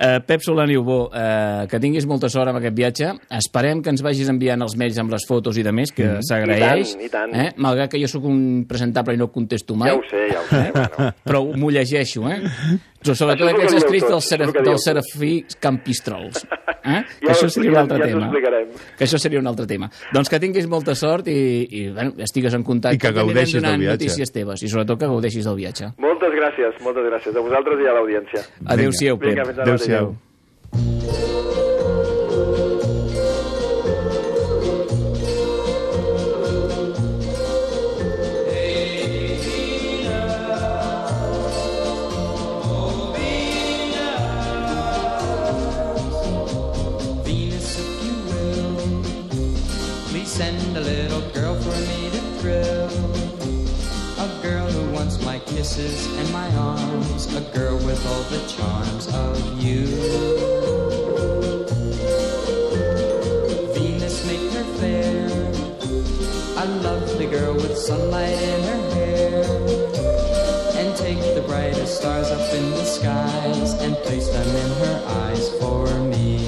Uh, Pep Solani Ubó, uh, que tinguis molta sort amb aquest viatge. Esperem que ens vagis enviant els mails amb les fotos i de més, que s'agraeix. I tant, i tant. Eh? Malgrat que jo sóc un presentable i no contesto mai. Ja ho sé, ja ho sé. bueno. Però m'ho llegeixo, eh? Però sobretot Això que aquests escrits del, tots, Seraf, que del Serafí Campistrolls. Eh? Que Ja això ho seria un altre ja tema. explicarem. Que això seria un altre tema. Doncs que tinguis molta sort i, i bueno, estigues en contacte. I que gaudeixis del viatge. notícies teves i sobretot que gaudeixis del viatge. Moltes gràcies, moltes gràcies. A vosaltres i a l'audiència. Adéu-siau, Pep. Adéu-siau. mateix. Kisses and my arms. A girl with all the charms of you. Venus make her fair. I love the girl with sunlight in her hair. And take the brightest stars up in the skies and place them in her eyes for me.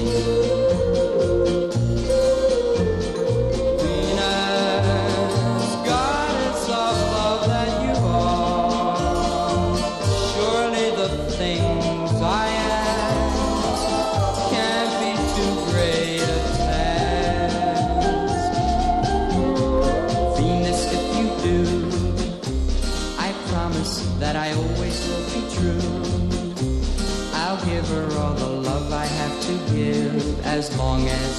Long as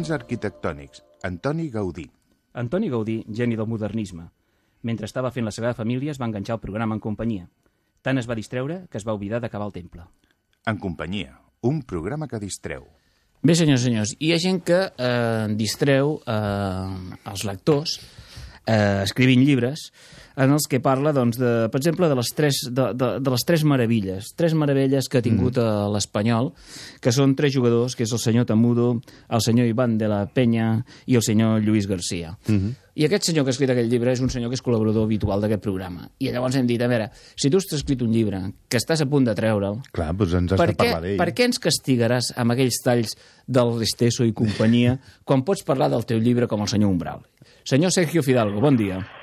Moments arquitectònics. Antoni Gaudí. Antoni Gaudí, geni del modernisme. Mentre estava fent la Sagrada Família es va enganxar al programa en companyia. Tant es va distreure que es va oblidar d'acabar el temple. En companyia. Un programa que distreu. Bé, senyors i senyors, hi ha gent que eh, distreu eh, els lectors eh, escrivint llibres en els que parla, doncs, de, per exemple, de les, tres, de, de, de les tres meravelles, tres meravelles que ha tingut mm. l'Espanyol, que són tres jugadors, que és el senyor Tamudo, el senyor Ivan de la Penya i el senyor Lluís Garcia. Mm -hmm. I aquest senyor que ha escrit aquell llibre és un senyor que és col·laborador habitual d'aquest programa. I llavors hem dit, a veure, si tu has escrit un llibre que estàs a punt de treure'l, Clar, doncs ens has per de parlar d'ell. per què ens castigaràs amb aquells talls del Resteso i companyia quan pots parlar del teu llibre com el senyor Umbral? Senyor Sergio Fidalgo, bon dia.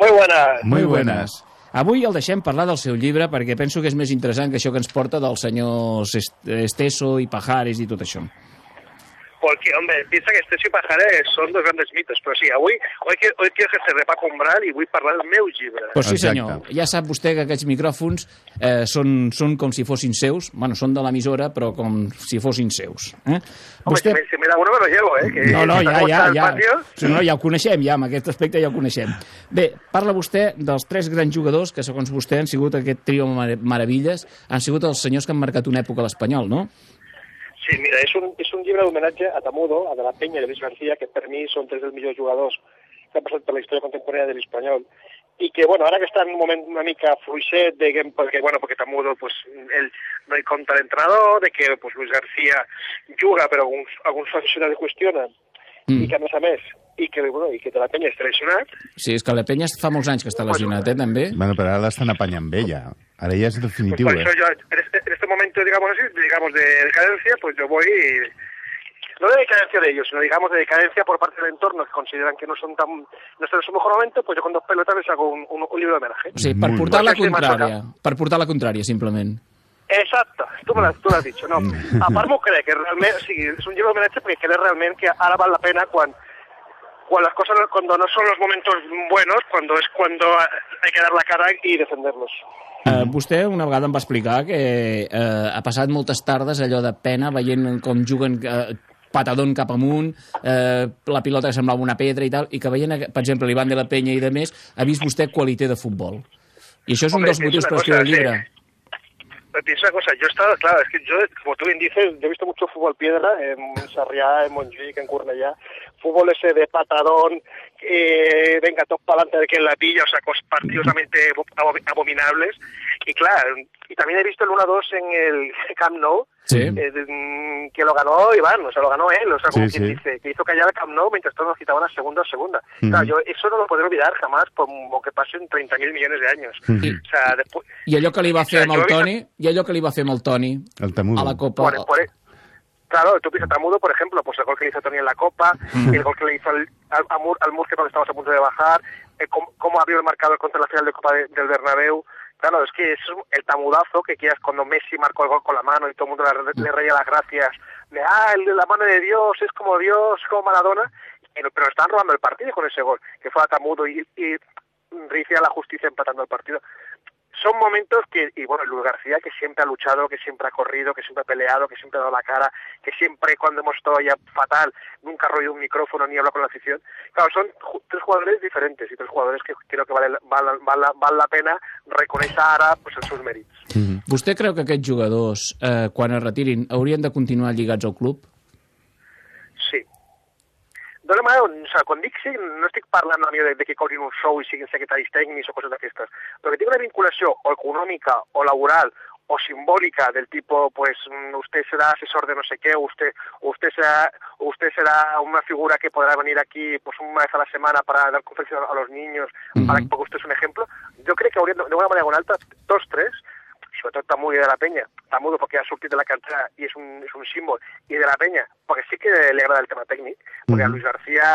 Muy buenas. Muy buenas. Avui el deixem parlar del seu llibre perquè penso que és més interessant que això que ens porta del senyor Esteso i Pajares i tot això. Porque, hombre, piensa que Estesio y Pajares son dos grandes mitos, però sí, avui, hoy, que- hoy quiero que se Paco Umbral i vull parlar del meu llibre. Pues sí, Exacte. senyor. Ja sap vostè que aquests micròfons eh, són, són com si fossin seus. Bueno, són de l'emissora, però com si fossin seus. Eh? Home, si, me, si me da uno me lo llevo, eh? Que No, no, ja, ja, ja. patio. Sí, no, ja ho coneixem, ja, amb aquest aspecte ja ho coneixem. Bé, parla vostè dels tres grans jugadors que, segons vostè, han sigut aquest trio mar Maravilles, han sigut els senyors que han marcat una època a l'Espanyol, no? Sí, mira, és un, és un llibre d'homenatge a Tamudo, a De la Penya i a Luis García, que per mi són tres dels millors jugadors que han passat per la història contemporània de l'Espanyol. I que, bueno, ara que està en un moment una mica fluixet, diguem, perquè, bueno, perquè Tamudo, pues, ell no hi compta l'entrenador, de que, pues, Luis García juga, però alguns, alguns aficionats qüestionen, Mm. i que, a més a més, i que, bueno, i que De la Penya és traicionat, Sí, és que la penya fa molts anys que està lesionat, eh, també. Bueno, però ara l'estan apanyant bé, ja. Ara ja és definitiu, Por eh? eso yo, en este, en este momento, digamos así, digamos de decadencia, pues yo voy, no de decadencia de ellos, sino digamos de decadencia por parte del entorno, que consideran que no son tan, no están en su mejor momento, pues yo con dos pelotas les hago un, un, un libro de homenaje. O sigui, per Molt portar la contrària. Per portar la contrària, simplement. Exacte, tu me l'has tu l'has dit, no? A part m'ho crec, que realment, o sigui, és un llibre d'homenatge perquè crec realment que ara val la pena quan, quan las cosas, cuando no son los momentos buenos, cuando es cuando hay que dar la cara y defenderlos. Uh, vostè una vegada em va explicar que uh, ha passat moltes tardes allò de pena veient com juguen uh, patadón cap amunt, eh, la pilota que semblava una pedra i tal, i que veient, per exemple, l'Ivan de la Penya i de més, ha vist vostè qualité de futbol. I això és un Hombre, dels motius per escriure el llibre. Pero piensa una cosa, yo he estado, claro, es que yo, como tú bien dices, yo he visto mucho fútbol piedra en Sarriá, en Montjuic, en Cornellá, fútbol ese de patadón, eh, venga, todos para adelante de que la pilla, o sea, cosas partidos realmente abo- abominables, y claro, y también he visto el 1-2 en el Camp Nou, Sí. eh, mm, que lo ganó Iván, o sea, lo ganó él, o sea, como Sí, quien sí. dice, que hizo callar el Camp Nou mientras todos nos citaban a segunda a segunda. Ujú. Claro, yo eso no lo podré olvidar jamás, por lo que pasen 30.000 millones de años. Ujú. O sea, después... I allò que li va fer amb jo el he vist- Toni, i allò que li va fer amb el Toni El Tamudo. a la Copa... Por, por- claro, tú piensas Tamudo, por ejemplo, pues el gol que le hizo Tony en la Copa, Mm. el gol que le hizo al, al, a Mur- al Murcia cuando estábamos a punto de bajar, eh, cómo, cómo abrió el marcador contra la final de Copa de- del Bernabéu. Claro, es que es el tamudazo que quieras cuando Messi marcó el gol con la mano y todo el mundo le, le reía las gracias. De, ah, el de la mano de Dios, es como Dios, es como Maradona. Pero, están robando el partido con ese gol, que fue a Tamudo y, y Ricia la justicia empatando el partido son momentos que, y bueno, Luis García, que siempre ha luchado, que siempre ha corrido, que siempre ha peleado, que siempre ha dado la cara, que siempre cuando hemos estado ya fatal, nunca ha roído un micrófono ni habla con la afición. Claro, son tres jugadores diferentes y tres jugadores que creo que vale, vale, vale, vale la pena reconèixer ara pues, els seus mèrits. Vostè creu que aquests jugadors, eh, quan es retirin, haurien de continuar lligats al club? D'una manera, o sea, quan dic no estic parlant a mi de, de que cobrin un sou i siguin secretaris tècnics o coses d'aquestes, però que tingui una vinculació o econòmica o laboral o simbólica del tipo, pues usted será asesor de no sé qué, o usted, usted será, usted será una figura que podrá venir aquí pues una vez a la semana para dar conferencias a los niños, para que porque usted es un ejemplo. Jo crec que de una manera o una altra, tots tres, sobretot Tamudo i de la Penya, Tamudo perquè ha sortit de la cantera i és un, és un símbol, i de la Penya perquè sí que li agrada el tema tècnic, perquè a Luis García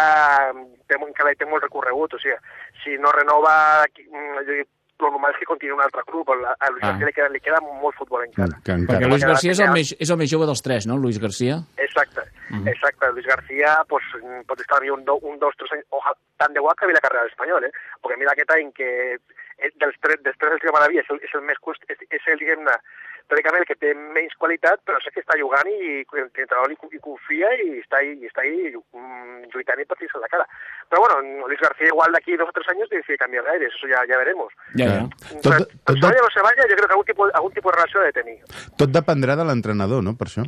mm, té, encara té molt recorregut, o sigui, si no renova, aquí, mm, jo dic, lo normal és que continuï un altre club, a a Luis Ah. García li queda, li queda molt futbol encara. Que Perquè encara... Luis García és el, Perquè- més, és el més jove dels tres, no, Luis García? Exacte, exacte. Luis García pues, mm, pot estar un, do, un dos, tres anys, ojalà, tant de guà que ve la carrera d'Espanyol, eh? Perquè mira aquest any que dels tres, dels tres del Trio Maravilla és el, és el més cost, és, és el, diguem-ne, teòricament el que té menys qualitat, però sé que està jugant i que l'entrenador li, hi confia i està ahí, i està ahí mm, lluitant i partint-se la cara. Però bueno, Luis García igual d'aquí dos o tres años decide cambiar de aires, eso ya, ya veremos. Ja, ja. Tot, Però, tot, però de, se vaya o no se vaya, yo creo que algún tipo, algún tipo de relació ha de tenir. tot dependrà de l'entrenador, no?, per això.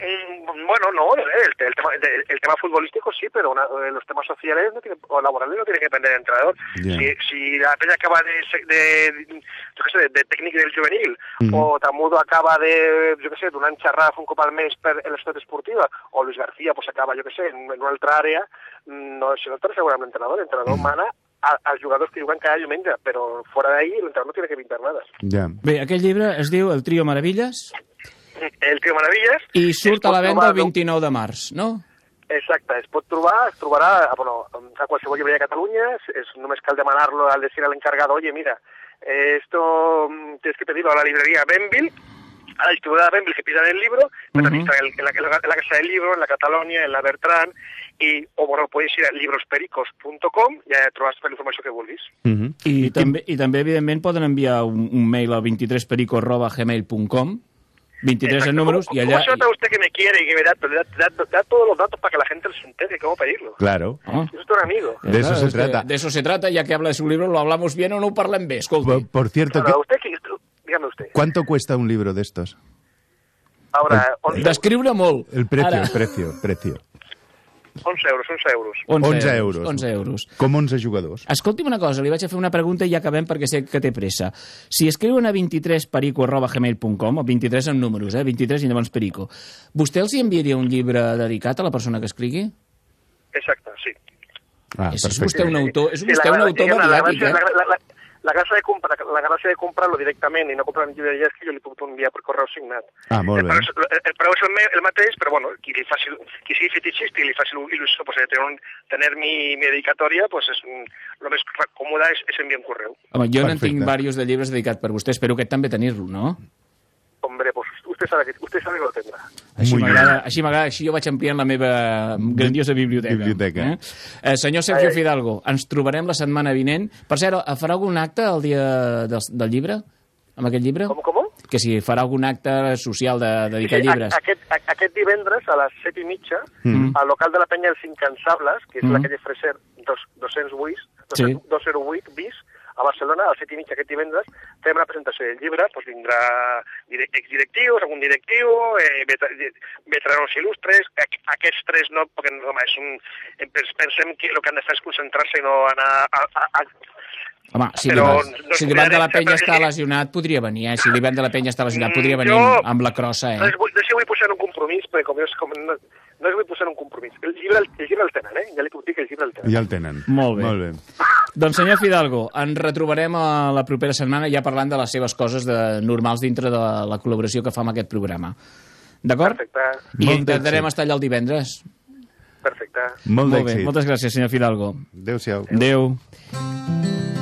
Mm, Bueno, no, el, el tema, el, el tema futbolístico sí, pero una- eh, los temas sociales no tienen- o laborales no tienen que depender del entrenador. Ya. Si, si la peña acaba de, de, yo qué sé, de, de técnic del juvenil, Mhm. o Tamudo acaba de, yo qué sé, donar xerrada un cop al mes per en la ciutat esportiva, o Luis García pues acaba, yo qué sé, en, en una altra àrea, mm, no, si no te asegura amb l'entrenador, l'entrenador mana a, als jugadors que juguen cada diumenge, però fora d'ahí l'entrenador no tiene que pintar nada. Ja. Bé, aquest llibre es diu El trio Meravilles El Trio Maravillas i surt a la venda el trobar- 29 de març, no? Exacte, es pot trobar, es trobarà ah, bueno, a qualsevol llibreria de Catalunya, es, es, només cal demanarlo al decir al encargado, oye, mira, esto mm, tienes que pedirlo a la librería Benville, a la distribuidora Benville que pidan el libro, pero también está en, en la, en la- en la Casa del Libro, en la Catalonia, en la Bertrand, y, o bueno, pueis ir a librospericos.com i trobaràs tota la informació que vulguis. Mhm. I, també, I també, evidentment, poden enviar un, un mail a 23perico.gmail.com 23 en números Como allà... se nota usted que me quiere y que me da, da, da- da todos los datos para que la gente se entere cómo pedirlo. Claro. Ah. Es un amigo. De eso se que trata. De eso se trata, ya que habla de su libro, lo hablamos bien o no parlem bé, escolta. Por, por cierto, Pero ¿qué- usted, que- dígame usted. ¿cuánto cuesta un libro de estos? Ahora, 11, D'escriure molt. El precio, Ara, el precio, el precio. 11 euros, 11 euros. 11 euros. 11 euros. Com 11 jugadors. Escolti'm una cosa, li vaig a fer una pregunta i ja acabem perquè sé que té pressa. Si escriuen a 23perico.gmail.com, o 23 en números, eh? 23 i llavors perico, vostè els hi enviaria un llibre dedicat a la persona que escrigui? Exacte, sí. Ah, és, és vostè un autor, és Sí, vostè un autor la, mediàtic, gràcia, eh? la, la, la, la, gràcia de comprar, la gràcia de comprar-lo directament i no comprar en llibreria és que jo li puc enviar per correu signat. Ah, molt el, bé. preu, és- el, el preu és el, me, el mateix, però bueno, qui, li faci, qui sigui fetichista i li faci il·lusió pues, de tener, un, tener mi, mi dedicatòria, pues, és, lo més còmode és, és enviar un correu. Home, jo n'en tinc diversos de llibres dedicats per vostè, espero aquest també tenir-lo, no? Hombre, pues usted sabe que, usted sabe que lo tendrá. Així m'agrada, així m'agrada, així jo vaig ampliant la meva grandiosa biblioteca. Biblioteca. Eh? Eh, senyor Sergio Ai. Fidalgo, ens trobarem la setmana vinent. Per cert, farà algun acte el dia del, del llibre? Amb aquest llibre? Com, com? Que si farà algun acte social de, de dedicar Sí, llibres. a- Aquest, a- aquest divendres a les set i mitja, Mhm. al local de la penya Els Incansables, que és la Mhm. calle Freser dos, 208, Sí. 208 bis, a Barcelona, a les set i mitja aquest divendres, fem la presentació del llibre, doncs vindrà direc- exdirectius, algun directiu, eh, veter- veteranos il·lustres, Aqu- aquests tres no, perquè no, home, és un, pens- pensem que el que han de fer és concentrar-se i no anar a, a, a, Home, si l'Ivan no si de la Penya està lesionat, podria venir, eh? Si l'Ivan de la Penya està lesionat, podria venir Jo- amb, la crossa, eh? es, vull, no es vull posar un compromís, perquè com, és, com no, es vull posar un compromís. El llibre, el, el llibre el tenen, eh? Ja li puc dir que el llibre el tenen. Ja el tenen. Molt bé. Molt bé. Doncs senyor Fidalgo, ens retrobarem a la propera setmana ja parlant de les seves coses de, normals dintre de la col·laboració que fa amb aquest programa. D'acord? Perfecte, I Molt intentarem estar allà el divendres. perfecte. Molt, Molt bé, moltes gràcies, senyor Fidalgo. Adéu-siau. Adéu. I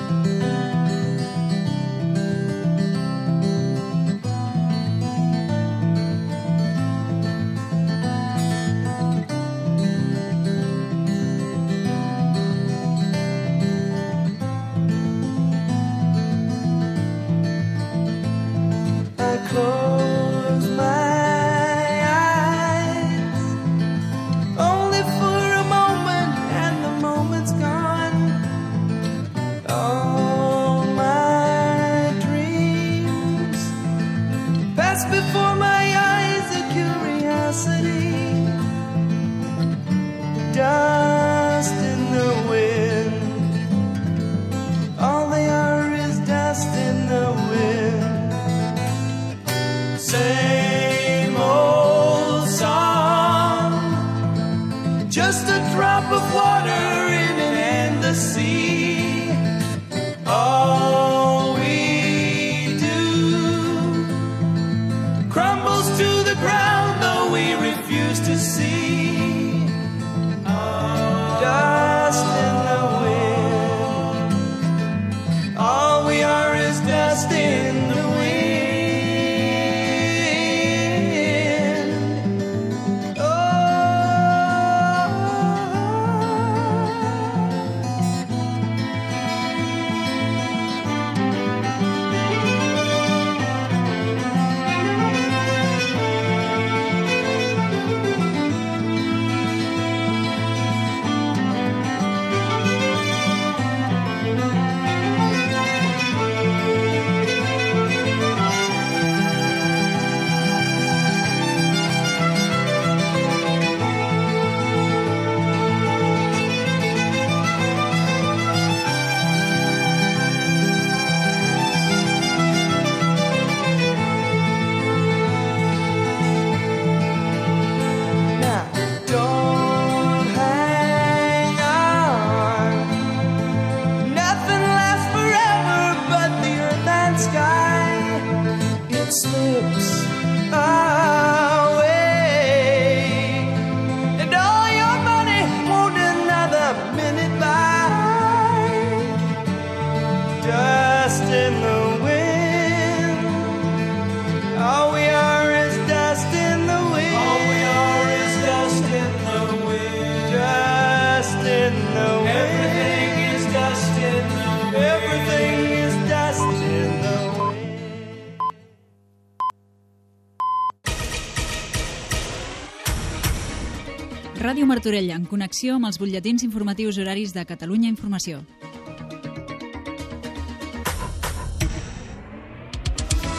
Martorell, en connexió amb els butlletins informatius horaris de Catalunya Informació.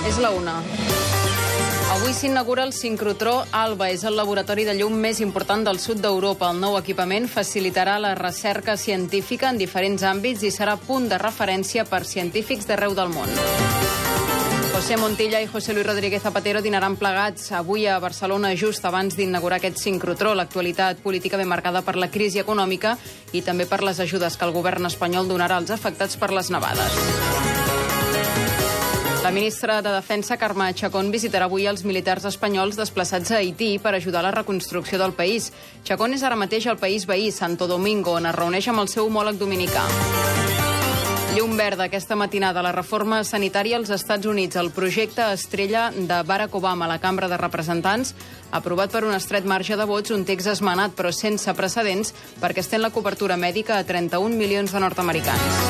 És la una. Avui s'inaugura el sincrotró ALBA. És el laboratori de llum més important del sud d'Europa. El nou equipament facilitarà la recerca científica en diferents àmbits i serà punt de referència per científics d'arreu del món. José Montilla i José Luis Rodríguez Zapatero dinaran plegats avui a Barcelona just abans d'inaugurar aquest sincrotró. L'actualitat política ben marcada per la crisi econòmica i també per les ajudes que el govern espanyol donarà als afectats per les nevades. La ministra de Defensa, Carme Chacón, visitarà avui els militars espanyols desplaçats a Haití per ajudar a la reconstrucció del país. Chacón és ara mateix al país veí, Santo Domingo, on es reuneix amb el seu homòleg dominicà. Llum verda aquesta matinada la reforma sanitària als Estats Units. El projecte estrella de Barack Obama a la Cambra de Representants aprovat per un estret marge de vots, un text esmenat però sense precedents perquè estén la cobertura mèdica a 31 milions de nord-americans.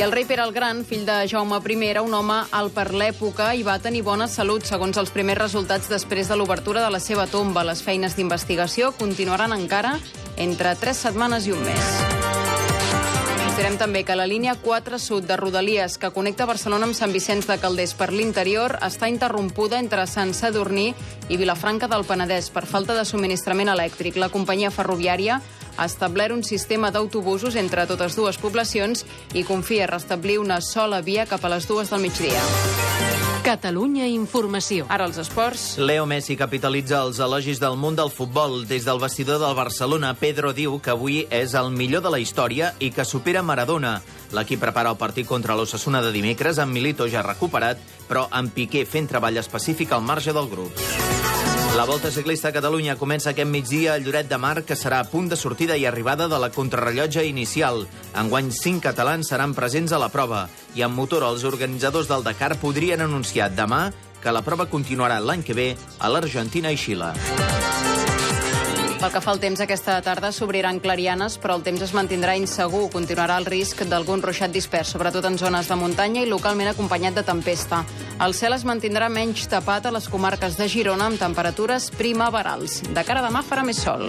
I el rei Pere el Gran, fill de Jaume I, era un home alt per l'època i va tenir bona salut, segons els primers resultats després de l'obertura de la seva tomba. Les feines d'investigació continuaran encara entre tres setmanes i un mes. Direm també que la línia 4 sud de Rodalies, que connecta Barcelona amb Sant Vicenç de Calders per l'interior, està interrompuda entre Sant Sadurní i Vilafranca del Penedès per falta de subministrament elèctric. La companyia ferroviària ha establert un sistema d'autobusos entre totes dues poblacions i confia restablir una sola via cap a les dues del migdia. Catalunya Informació. Ara els esports. Leo Messi capitalitza els elogis del món del futbol. Des del vestidor del Barcelona, Pedro diu que avui és el millor de la història i que supera Maradona. L'equip prepara el partit contra l'Ossassuna de dimecres amb Milito ja recuperat, però amb Piqué fent treball específic al marge del grup. La Volta Ciclista a Catalunya comença aquest migdia a Lloret de Mar, que serà a punt de sortida i arribada de la contrarrellotge inicial. Enguany, cinc catalans seran presents a la prova. I amb motor, els organitzadors del Dakar podrien anunciar demà que la prova continuarà l'any que ve a l'Argentina i Xile. Pel que fa al temps, aquesta tarda s'obriran clarianes, però el temps es mantindrà insegur. Continuarà el risc d'algun ruixat dispers, sobretot en zones de muntanya i localment acompanyat de tempesta. El cel es mantindrà menys tapat a les comarques de Girona amb temperatures primaverals. De cara a demà farà més sol.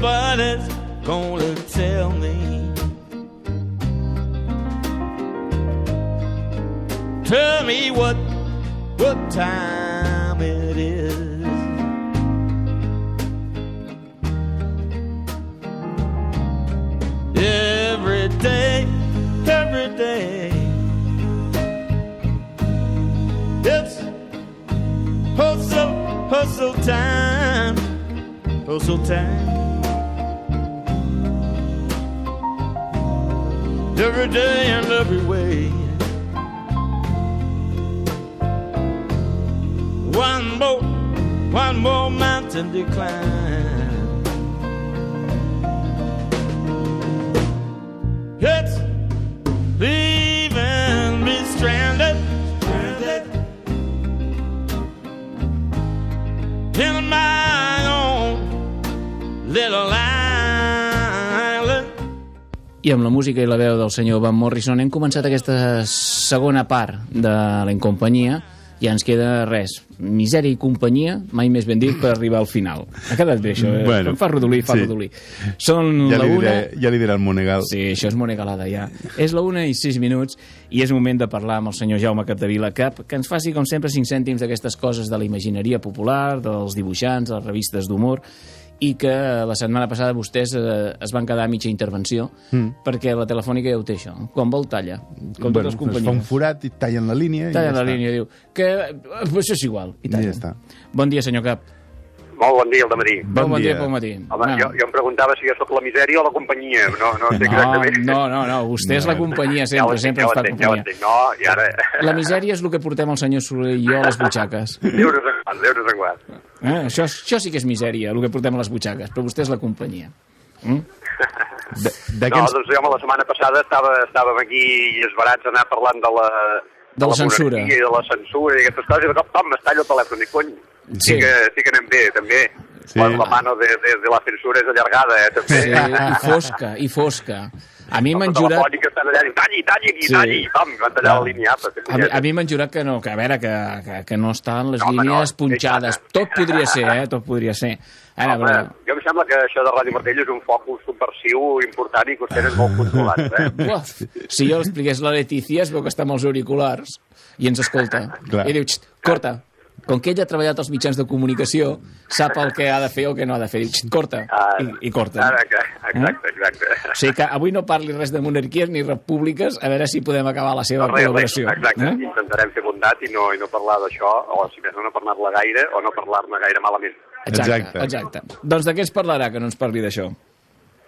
Nobody's gonna tell me. Tell me what what time it is. every day, every day. It's hustle, hustle time, hustle time. Every day and every way. One more, one more mountain to climb. It's I amb la música i la veu del senyor Van Morrison hem començat aquesta segona part de la incompanyia ja ens queda res, misèria i companyia, mai més ben dit, per arribar al final. Ha quedat bé, això. Eh? Bueno, fa rodolí, fa sí. rodolí. Són Ja la una... diré, ja li dirà el Monegal. Sí, això és monegalada ja. És la una i sis minuts i és moment de parlar amb el senyor Jaume Capdevila Cap, que ens faci, com sempre, cinc cèntims d'aquestes coses de la imagineria popular, dels dibuixants, de les revistes d'humor, i que la setmana passada vostès eh, es van quedar a mitja intervenció Mm. perquè la telefònica ja ho té això. Quan vol talla, com bueno, totes les es fa un companyies. forat i tallen la línia Talla i ja la està. línia, diu que eh, això és igual. I, I ja està. Bon dia, senyor Cap. Molt bon dia al matí. Bon, bon dia. pel matí. Home, jo, jo em preguntava si jo sóc la misèria o la companyia. No, no sé exactament. No, no, no, vostè és la companyia Ja sempre, sempre ja entenc, ja ho companyia. entenc. No, i ara... La misèria és el que portem el senyor Soler i jo a les butxaques. Déu-nos en guard, Déu-nos en guard. Eh? Això, això sí que és misèria, el que portem a les butxaques, però vostè és la companyia. Mm? De, de no, doncs jo la setmana passada estava, estàvem aquí esbarats a anar parlant de la, De la censura. monarquia i de la censura i aquestes coses, i de cop, pam, es talla el telèfon. Dic, cony, sí. Sí. que, sí que anem bé, també. Sí. La, la mano de, de, de la censura és allargada, eh, també. Sí, i fosca, i fosca. A mi m'han jurat... estan allà, i talli, talli, aquí, Sí. talli, i pam, van tallar la línia apa. que A mi, a mi m'han jurat que no, que a veure, que, que, que no estan les línies punxades. Tot podria ser, eh? Tot podria ser. Ara, Home, però... jo em sembla que això de Ràdio Martell és un focus subversiu important i que us tenen molt controlats, eh? Si jo l'expliqués la Letícia, es veu que està amb els auriculars i ens escolta. Clar. I diu, "Xt, corta. Com que ell ha treballat als mitjans de comunicació, sap el que ha de fer o el que no ha de fer. Diu, "Xt, corta. I, i corta. Ara que, exacte, exacte. O sigui que avui no parli res de monarquies ni repúbliques, a veure si podem acabar la seva res, col·laboració. Exacte, Eh? intentarem fer bondat i no, i no parlar d'això, o si més no, no parlar-ne gaire, o no parlar-ne gaire malament. Exacte, exacte. Doncs de què es parlarà que no ens parli d'això?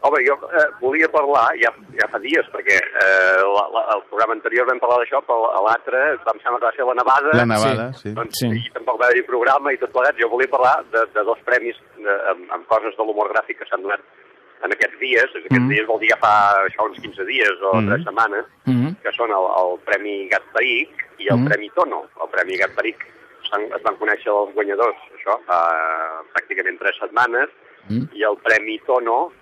Home, jo eh, volia parlar, ja, ja fa dies, perquè eh, la, la, el programa anterior vam parlar d'això, però a l'altre em sembla que va ser la Nevada. La Nevada, sí. Doncs, Sí. I tampoc va haver-hi programa i tot plegat. Jo volia parlar de, de dos premis de, amb, amb coses de l'humor gràfic que s'han donat en aquests dies. Aquests Mm. dies vol dir ja fa això uns 15 dies o Mm. tres setmanes, Mm que són el, el Premi Gat Peric i el Mm. Premi Tono. El Premi Gat S'han- es van conèixer els guanyadors, això, fa pràcticament tres setmanes, Mm. i el Premi Tono,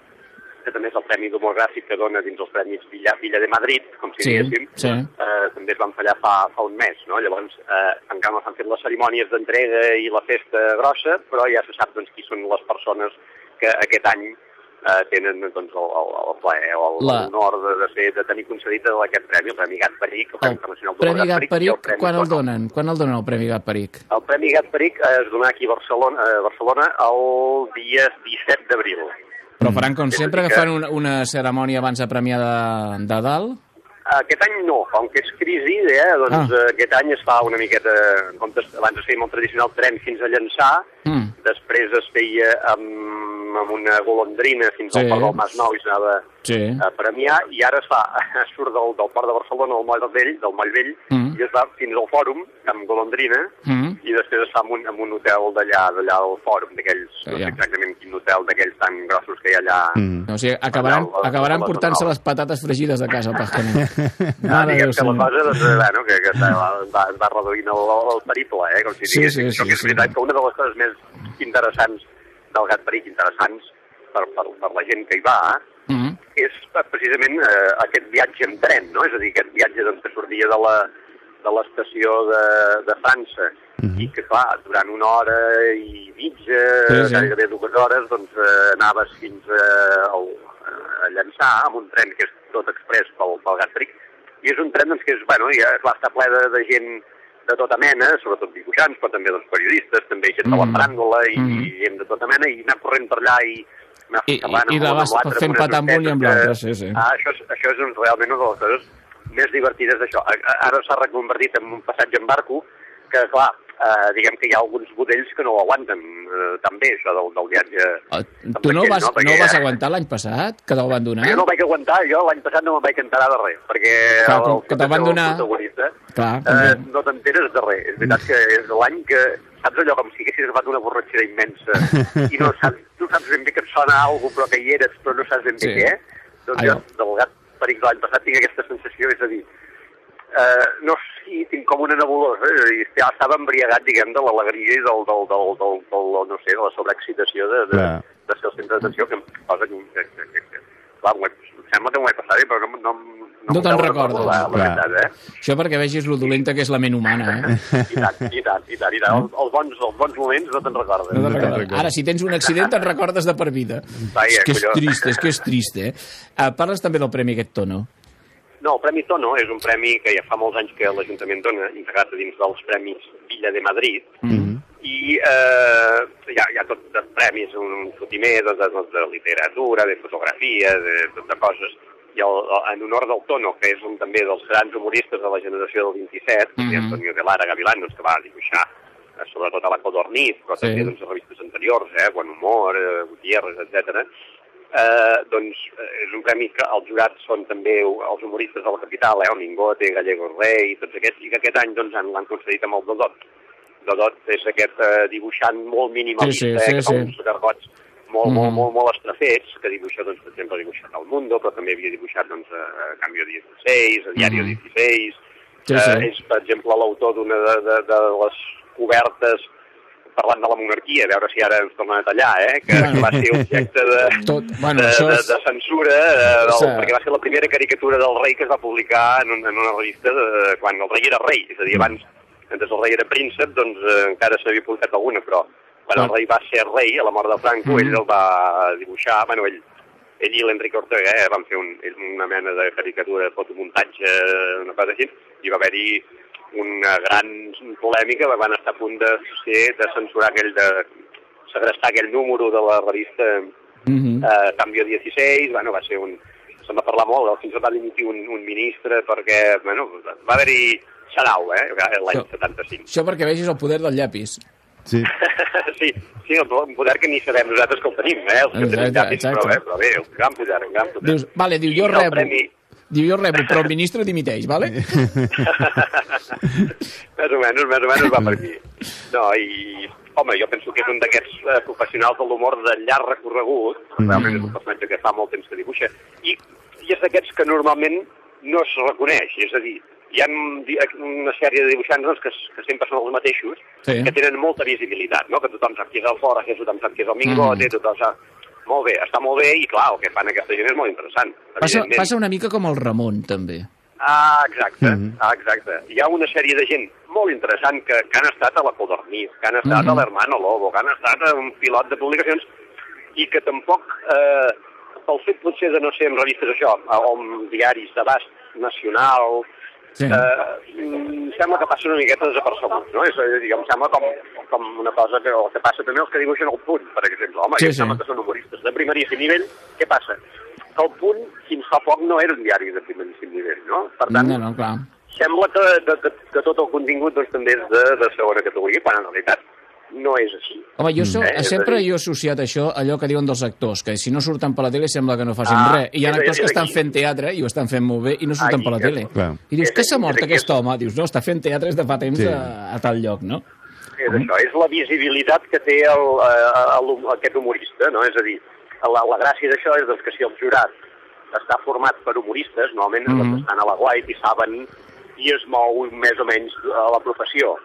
que també és el Premi d'Humor Gràfic que dona dins els Premis Villa, Villa de Madrid, com si Sí, diguéssim, sí. eh, també es van fallar fa, fa un mes, no? Llavors, eh, encara no s'han fet les cerimònies d'entrega i la festa grossa, però ja se sap doncs, qui són les persones que aquest any eh, tenen doncs, el, el, el plaer o La- l'honor de, de, ser, de tenir concedit aquest premi, el Premi Gat Peric, el Premi Internacional d'Humor Premi Gat el Peric, Premi quan el donen? Quan el donen el Premi Gat Peric? El Premi Gat Peric eh, es donarà aquí a Barcelona, a Barcelona el dia 17 d'abril. Però faran com sempre, que fan una, una cerimònia abans de premiar de, de dalt? Aquest any no, com que és crisi, eh, doncs Ah. ah. aquest any es fa una miqueta, comptes, abans es feia el tradicional tren fins a llançar, Mm. després es feia amb, amb una golondrina fins Sí. al Port del Masnou i s'anava Sí. a premiar, i ara es fa, es surt del, del Port de Barcelona, del Moll Vell, del Moll Vell, Mm. i es va fins al Fòrum, amb golondrina, Mm. i després es fa en un, en un hotel d'allà, d'allà al Fòrum, d'aquells, no sé exactament quin hotel, d'aquells tan grossos que hi ha allà. Mm. O sigui, acabaran, Allà, acabaran portant-se les patates fregides de casa, pràcticament. Ah, Mare diguem Déu, que la cosa, doncs, bueno, que, que va, va, va reduint el, el periple, eh, com si Sí, diguéssim. sí, Això sí, que és sí. veritat que una de les coses més interessants del Gat Peric, interessants per, per, per la gent que hi va, Mm. és eh, precisament eh, aquest viatge en tren, no? És a dir, aquest viatge doncs, que sortia de la de l'estació de, de França i que, clar, durant una hora i mitja, Sí, sí. gairebé dues hores, doncs eh, anaves fins a, al, a llançar amb un tren que és tot express pel, pel Gat Peric i és un tren doncs, que és, bueno, ja, clar, està ple de, de gent de tota mena, sobretot dibuixants, però també doncs, periodistes, també gent de la Mm. faràndula i, Mm. i gent de tota mena, i anar corrent per allà i anar I- i- i amb vas fent amb unes patar amb un i amb l'altre, sí, sí. Ah, això és, això és realment una de les coses més divertides d'això. Ara s'ha reconvertit en un passatge en barco que, clar, eh, diguem que hi ha alguns budells que no ho aguanten eh, tan bé, això del, del viatge. Tu no aquell, vas, no? no Perquè- vas aguantar l'any passat, que te'l van donar? Jo no vaig aguantar, jo l'any passat no me'n vaig enterar de res, perquè Clar, el, que te'l van donar- Clar, eh, també. no t'enteres de res. És veritat que és l'any que saps allò com si haguessis agafat una borratxera immensa i no saps, tu saps ben bé que et sona alguna però que hi eres, però no saps ben bé Sí. què? Doncs Allò. jo, del gat peric de l'any passat tinc aquesta sensació, és a dir, eh, no sé, sí, tinc com una nebulosa, és a dir, ja estava embriagat, diguem, de l'alegria i del, del, del, del, del, no sé, de la sobreexcitació de, de, Clar. de ser el centre d'atenció, que em cosa que, que, que, que, clar, m'ho he sembla que m'ho he passat bé, però no, no, no, No te'n recordes. La, la Clar. veritat, eh? Això perquè vegis lo dolenta que és la ment humana, eh? I tant, i tant, i tant. I tant. Els, els, bons, els bons moments no te'n recordes. No te'n recordes. Ara, si tens un accident, te'n recordes de per vida. Vaja, és que és collons. trist, és que és trist, eh? Uh, parles també del Premi aquest tono. No, el Premi Tono és un premi que ja fa molts anys que l'Ajuntament dona, integrat dins dels Premis Villa de Madrid, Mm. i eh, hi, ha, hi ha tot de premis, un, fotimer de, de, de literatura, de fotografia, de, de, de coses, i el, en honor del Tono, que és un també dels grans humoristes de la generació del 27, mm. -hmm. Antonio de Lara Gavilán, doncs, que va dibuixar eh, sobretot a la Codorniz, però Sí. també doncs, a revistes anteriors, eh, Bon Humor, eh, Gutiérrez, etc. Eh, doncs eh, és un premi que els jurats són també els humoristes de la capital, eh, el Mingote, Gallego Rey, tots aquests, i que aquest any doncs, han- l'han concedit amb el Dodot. Dodot és aquest eh, dibuixant molt minimalista, Sí, sí, eh, sí, que fa uns gargots molt, molt, Mhm. molt, molt estrafets, que dibuixa, doncs, per exemple, ha dibuixat El Mundo, però també havia dibuixat doncs, a Canvio 16, a Diario Mhm. 16, Sí, eh, sí. és, per exemple, l'autor d'una de, de, de les cobertes parlant de la monarquia, a veure si ara ens tornen a tallar, eh? que, que va ser objecte de, Tot, bueno, de, això de, és... de censura, eh, del, Sí. perquè va ser la primera caricatura del rei que es va publicar en, un, en una revista de, quan el rei era rei, és a dir, abans, mentre el rei era príncep, doncs eh, encara s'havia publicat alguna, però quan el rei va ser rei, a la mort de Franco, Mm. ell el va dibuixar, bueno, ell, ell i l'Enric Ortega eh, van fer un, una mena de caricatura, fotomuntatge, una cosa així, i va haver-hi una gran polèmica, van estar a punt de ser, de censurar aquell, de segrestar aquell número de la revista Mhm. eh, Canvio 16, bueno, va ser un... Se'n va parlar molt, fins i tot va dimitir un, un ministre perquè, bueno, va haver-hi Sarau, eh, l'any 75. Això perquè vegis el poder del llapis. Sí. sí, sí, un poder que ni sabem nosaltres que el tenim, eh, els que tenim Exacte, llapis, però, bé, però bé, un gran poder, un gran poder. Dius, vale, diu, jo rebo. premi- Diu, jo rebo, però el ministre dimiteix, vale? més o menys, més o menys va per aquí. No, i, home, jo penso que és un d'aquests eh, professionals de l'humor de llarg recorregut, Mm. realment és un personatge que fa molt temps que dibuixa, i, i és d'aquests que normalment no es reconeix, és a dir, hi ha una sèrie de dibuixants doncs, que, que sempre són els mateixos, Sí. que tenen molta visibilitat, no? que tothom sap qui és el Forja, tothom sap qui és el Mingote, Mm. tothom sap... Molt bé, està molt bé, i clar, el que fan aquesta gent és molt interessant. Passa, passa una mica com el Ramon, també. Ah, exacte, ah, exacte. Hi ha una sèrie de gent molt interessant que, que han estat a la Codorniz, que han estat Mhm. a l'Hermano Lobo, que han estat a un pilot de publicacions i que tampoc, eh, pel fet potser de no ser en revistes això, o en diaris d'abast nacional, Sí. eh, em sembla que passa una miqueta desapercebuts, no? És, a dir, em sembla com, com una cosa que, el que passa també els que dibuixen el punt, per exemple. Home, Sí, sí. sembla que són humoristes de primeríssim nivell. Què passa? Que el punt, fins fa poc, no era un diari de primeríssim nivell, no? Per tant, No, no, clar. sembla que, que, que, que tot el contingut doncs, també és de, de segona categoria, quan en realitat no és així. Home, jo so, Eh, sempre dir- jo he associat això a allò que diuen dels actors, que si no surten per la tele sembla que no facin Ah, res. I hi ha actors que estan aquí. fent teatre i ho estan fent molt bé i no surten Aquí, per la tele. Clar. I dius, què s'ha mort aquest és- home? Dius, no, està fent teatre des de fa temps Sí. a, a tal lloc, no? És això, és la visibilitat que té el, eh, el, aquest humorista, no? És a dir, la, la gràcia d'això és doncs, que si el jurat està format per humoristes, normalment mm. -hmm. estan a la guait i saben qui es mou més o menys a la professió,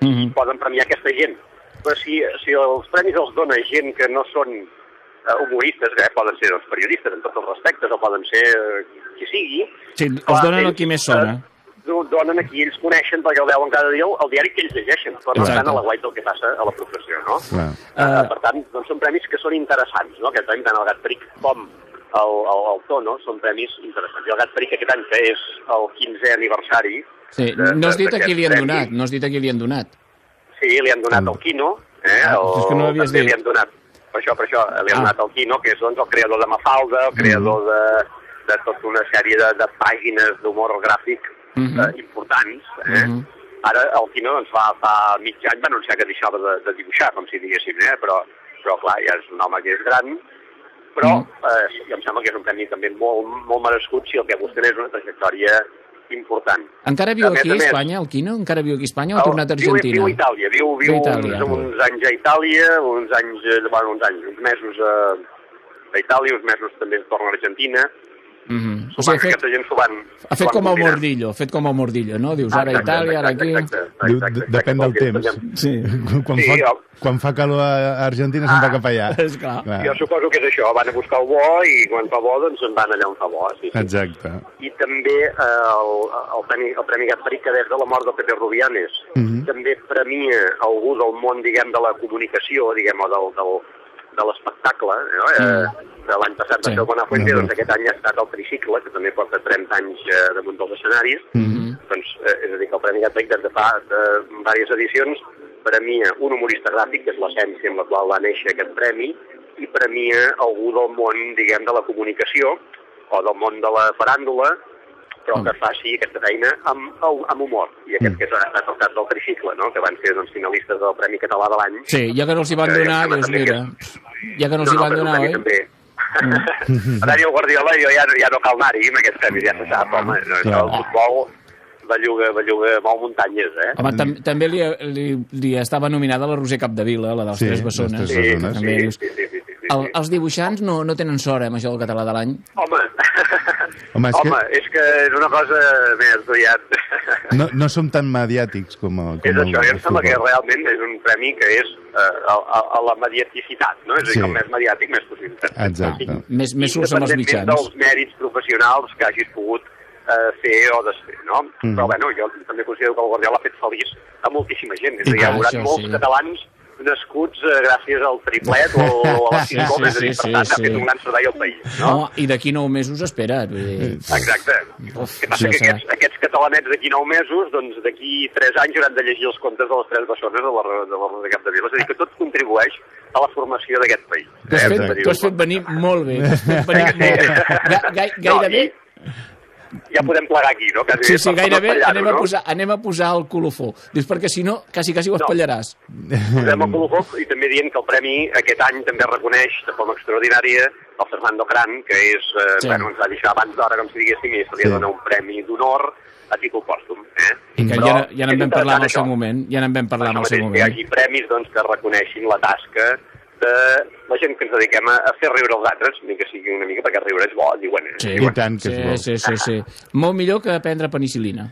Mhm. poden premiar aquesta gent. Però si, si els premis els dona gent que no són eh, humoristes, que eh, poden ser doncs, periodistes en tots els respectes, o poden ser eh, qui sigui, Sí, els donen el qui més sona. eh, do- donen a qui ells coneixen perquè el veuen cada dia el diari que ells llegeixen, però no estan a la guait del que passa a la professió, no? Clar. Uh, per tant, doncs són premis que són interessants, no? Aquest any, tant el Gat Peric com el, el, el Tono són premis interessants. I el Gat Peric aquest any, que és el 15è aniversari... Sí, de- no has dit a qui li han donat, no has dit a qui li han donat. Sí, li han donat el Quino, eh? Ah, el, és que no l'havies dit. li han donat, per això, per això, li han Ah. donat el Quino, que és doncs, el creador de Mafalda, el creador de, de tota una sèrie de, de pàgines d'humor gràfic Mhm. eh, importants, eh? Mhm. Ara el Quino doncs, fa, fa mig any va anunciar que deixava de, de dibuixar, com si diguéssim, eh? però, però clar, ja és un home que és gran, però eh, em sembla que és un premi també molt, molt merescut si el que busquen és una trajectòria important. Encara viu A aquí a més, Espanya, el Quino? Encara viu aquí a Espanya o ha el- tornat a viu- Argentina? Viu, a Itàlia, viu, viu, Viu Itàlia. uns, uns anys a Itàlia, uns anys, eh, bueno, uns anys, uns mesos a, a Itàlia, uns mesos també torna a Argentina. Mhm. O O sigui, ha fet, gent s'ho van... ha fet com el. Mordillo, ha fet com el Mordillo, no? Dius, ara Exacte, Itàlia, ara exacte, aquí... exacte, exacte. Exacte, de- depèn del exacte, temps. Sí. Quan, Sí, fa, jo- quan fa calor a Argentina se'n va cap allà. És clar. Jo suposo que és això, van a buscar el bo i quan fa bo doncs se'n van allà on fa bo. Sí, sí. Exacte. I també eh, el, el, premi, el Premi Gasparic, que des de la mort del Pepe Rubianes, Mhm. també premia algú del món, diguem, de la comunicació, diguem, o del, del, de l'espectacle. No? Eh, que L'any passat va Sí. ser el Bonafuente, Mhm. doncs aquest any ha estat el Tricicle, que també porta 30 anys eh, damunt dels escenaris. Mhm. Doncs, eh, és a dir, que el Premi Gasparic des de fa eh, diverses edicions premia un humorista gràfic, que és l'essència amb la qual va néixer aquest premi, i premia algú del món, diguem, de la comunicació, o del món de la faràndula, però que faci aquesta feina amb, amb humor. I aquest que és, ha estat el cas del Tricicle, no? que van ser doncs, finalistes del Premi Català de l'any. Sí, ja que no els hi van Eh, donar, dius, també mira, ja que no els hi van però donar, oi? També. A Dani el Guardiola jo ja, ja no cal anar-hi amb aquests premis, ja se sap, home. No, això, el futbol belluga, belluga molt muntanyes, eh? Home, tam també li, li, li estava nominada la Roser Capdevila, la dels Sí, Tres les Bessones. Tres Bessones. També Sí, dius, sí, sí, sí, sí, sí. el, els dibuixants no, no tenen sort eh, amb això del català de l'any. Home, Home, és home, que és que és una cosa més aviat... no, no som tan mediàtics com, el- com és això, i em sembla que realment és un premi que és eh, a, a, a la mediaticitat, no? És a dir, Sí. el més mediàtic, més possible. Exacte. Més, més surts amb els mitjans. dels mèrits professionals que hagis pogut eh, fer o desfer, no? Mhm. Però, bueno, jo també considero que el Guardiola ha fet feliç a moltíssima gent. És a dir, hi ha haurà molts sí. catalans nascuts eh, gràcies al triplet o a la Sí, cinco, sí, dir, sí, per sí, tant, ha sí. fet un gran servei al país, no? No, i d'aquí nou mesos espera't. Vull dir, Exacte. Uf, que passa ja que aquests, aquests catalanets d'aquí nou mesos, doncs d'aquí tres anys hauran de llegir els contes de les tres bessones de la, de la de Capdevila. És a dir, que tot contribueix a la formació d'aquest país. T'ho has, Eh, fet, has fet venir molt bé. Has fet venir molt bé. Ga, gai, gairebé... Ja podem plegar aquí, no? Quasi Sí, sí, gairebé anem a, no? posar, anem a posar el colofó. Dius, perquè si no, quasi, quasi ho espatllaràs. Posem el colofó i també dient que el premi aquest any també reconeix de forma extraordinària el Fernando Cran, que és, eh, Sí. bueno, ens va deixar abans d'hora, com si diguéssim, i se li Sí. dona un premi d'honor a títol pòstum. Eh? I que Però ja, ja n'en vam parlar en el seu moment. Ja n'en vam parlar en el seu que hi moment. hagi premis doncs, que reconeixin la tasca de la gent que ens dediquem a, a fer riure els altres, ni que sigui una mica, perquè riure és bo, diuen. eh? Sí, I tant que sí, és bo. sí, sí, sí. Molt millor que prendre penicil·lina.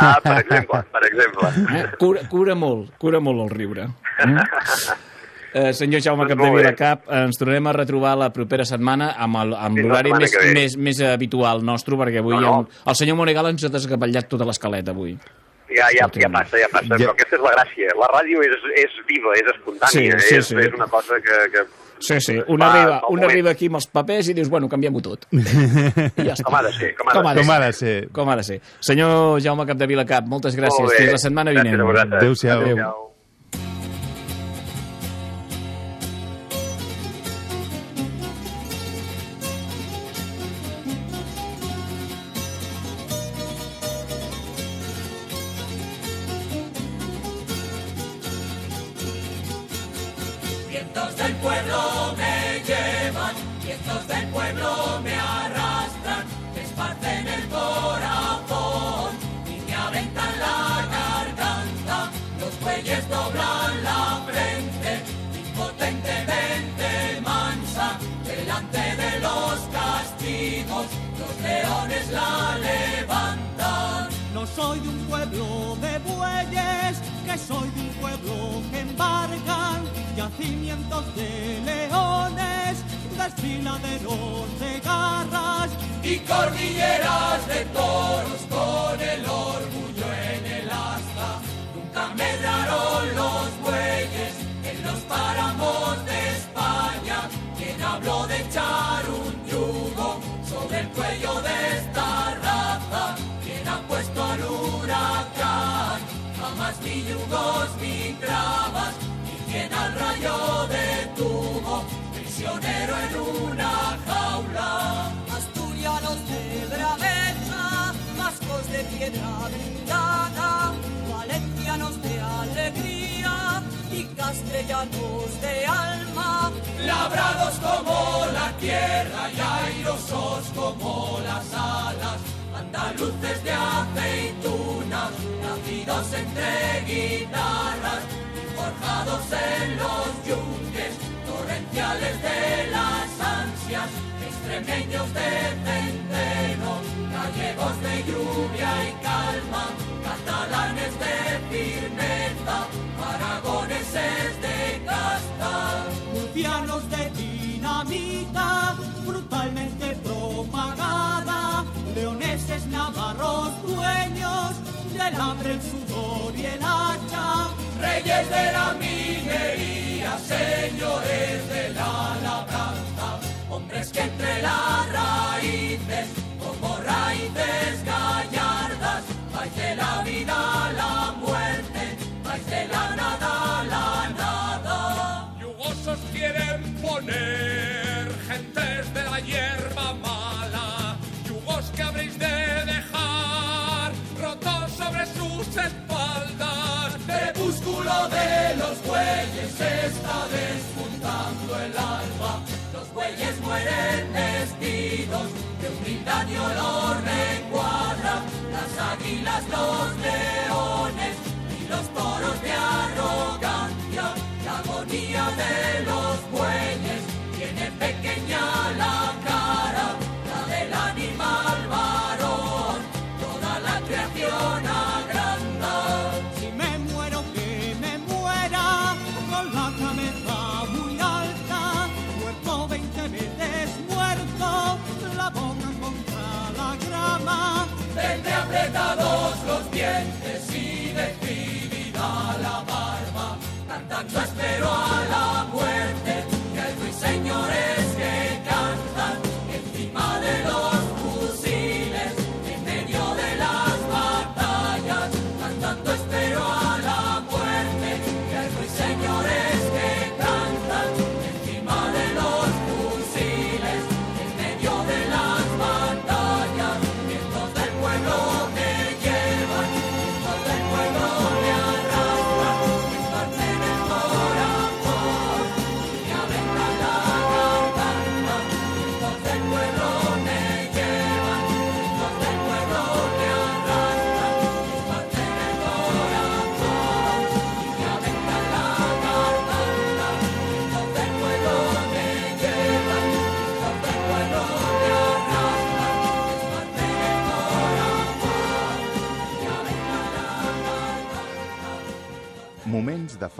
Ah, per exemple, per exemple. Eh? Cura, cura molt, cura molt el riure. Mm? Eh, senyor Jaume Doncs Capdevila. Cap, eh, ens tornarem a retrobar la propera setmana amb l'horari setmana més, més, més habitual nostre, perquè avui No, no. El, el senyor Monegal ens ha descapellat tota l'escaleta avui. Ja, ja, ja passa, ja passa, Ja- però aquesta és la gràcia. La ràdio és, és viva, és espontània, Sí, sí, és, sí. és una cosa que... que Sí, sí, un, fa arriba, un moment. arriba aquí amb els papers i dius, bueno, canviem-ho tot. I ja està. Com ha de ser, com ha de Com ha ser. Com ha de ser. Com ha de ser. Senyor Jaume Capdevila Cap, moltes gràcies. Molt. Fins la setmana vinent. Adéu-siau. Adéu-siau. Vientos yacimientos de leones, desfiladeros de garras y cordilleras de toros con el orgullo en el asta. Nunca medraron los ni trabas. Y quien al rayo detuvo prisionero en una jaula. asturianos de braveza, vascos de piedra blindada, valencianos de alegría y castellanos de alma. labrados como la tierra y airosos como las alas, andaluces de aceitunas, nacidos entre guitarras y forjados en los yunques torrenciales de las ansias, extremeños de centeno, gallegos de lluvia y calma, catalanes de firmeza, aragoneses de casta, murcianos de ti navarros dueños del hambre, el sudor y el hacha. Reyes de la minería, señores de la labranza, hombres que entre las raíces, como raíces gallardas, vais la vida la bueyes se está despuntando el alba. Los bueyes mueren vestidos de humildad y olor recuadra. Las águilas, los leones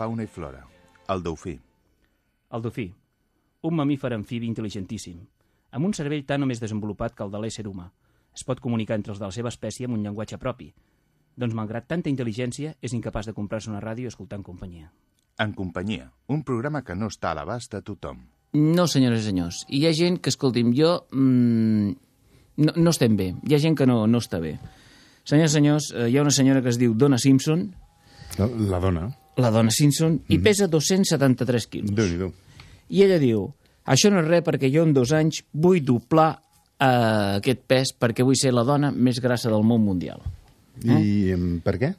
fauna i flora. El dofí. El dofí, un mamífer amfibi intel·ligentíssim, amb un cervell tan o més desenvolupat que el de l'ésser humà. Es pot comunicar entre els de la seva espècie amb un llenguatge propi. Doncs, malgrat tanta intel·ligència, és incapaç de comprar-se una ràdio escoltant companyia. En companyia, un programa que no està a l'abast de tothom. No, senyores i senyors. Hi ha gent que, escolti'm, jo... Mm, no, no estem bé. Hi ha gent que no, no està bé. Senyors i senyors, eh, hi ha una senyora que es diu Donna Simpson, La, la dona. La Donna Simpson, i pesa 273 quilos. déu nhi I ella diu, això no és res perquè jo en dos anys vull doblar eh, aquest pes perquè vull ser la dona més grassa del món mundial. I em, per què?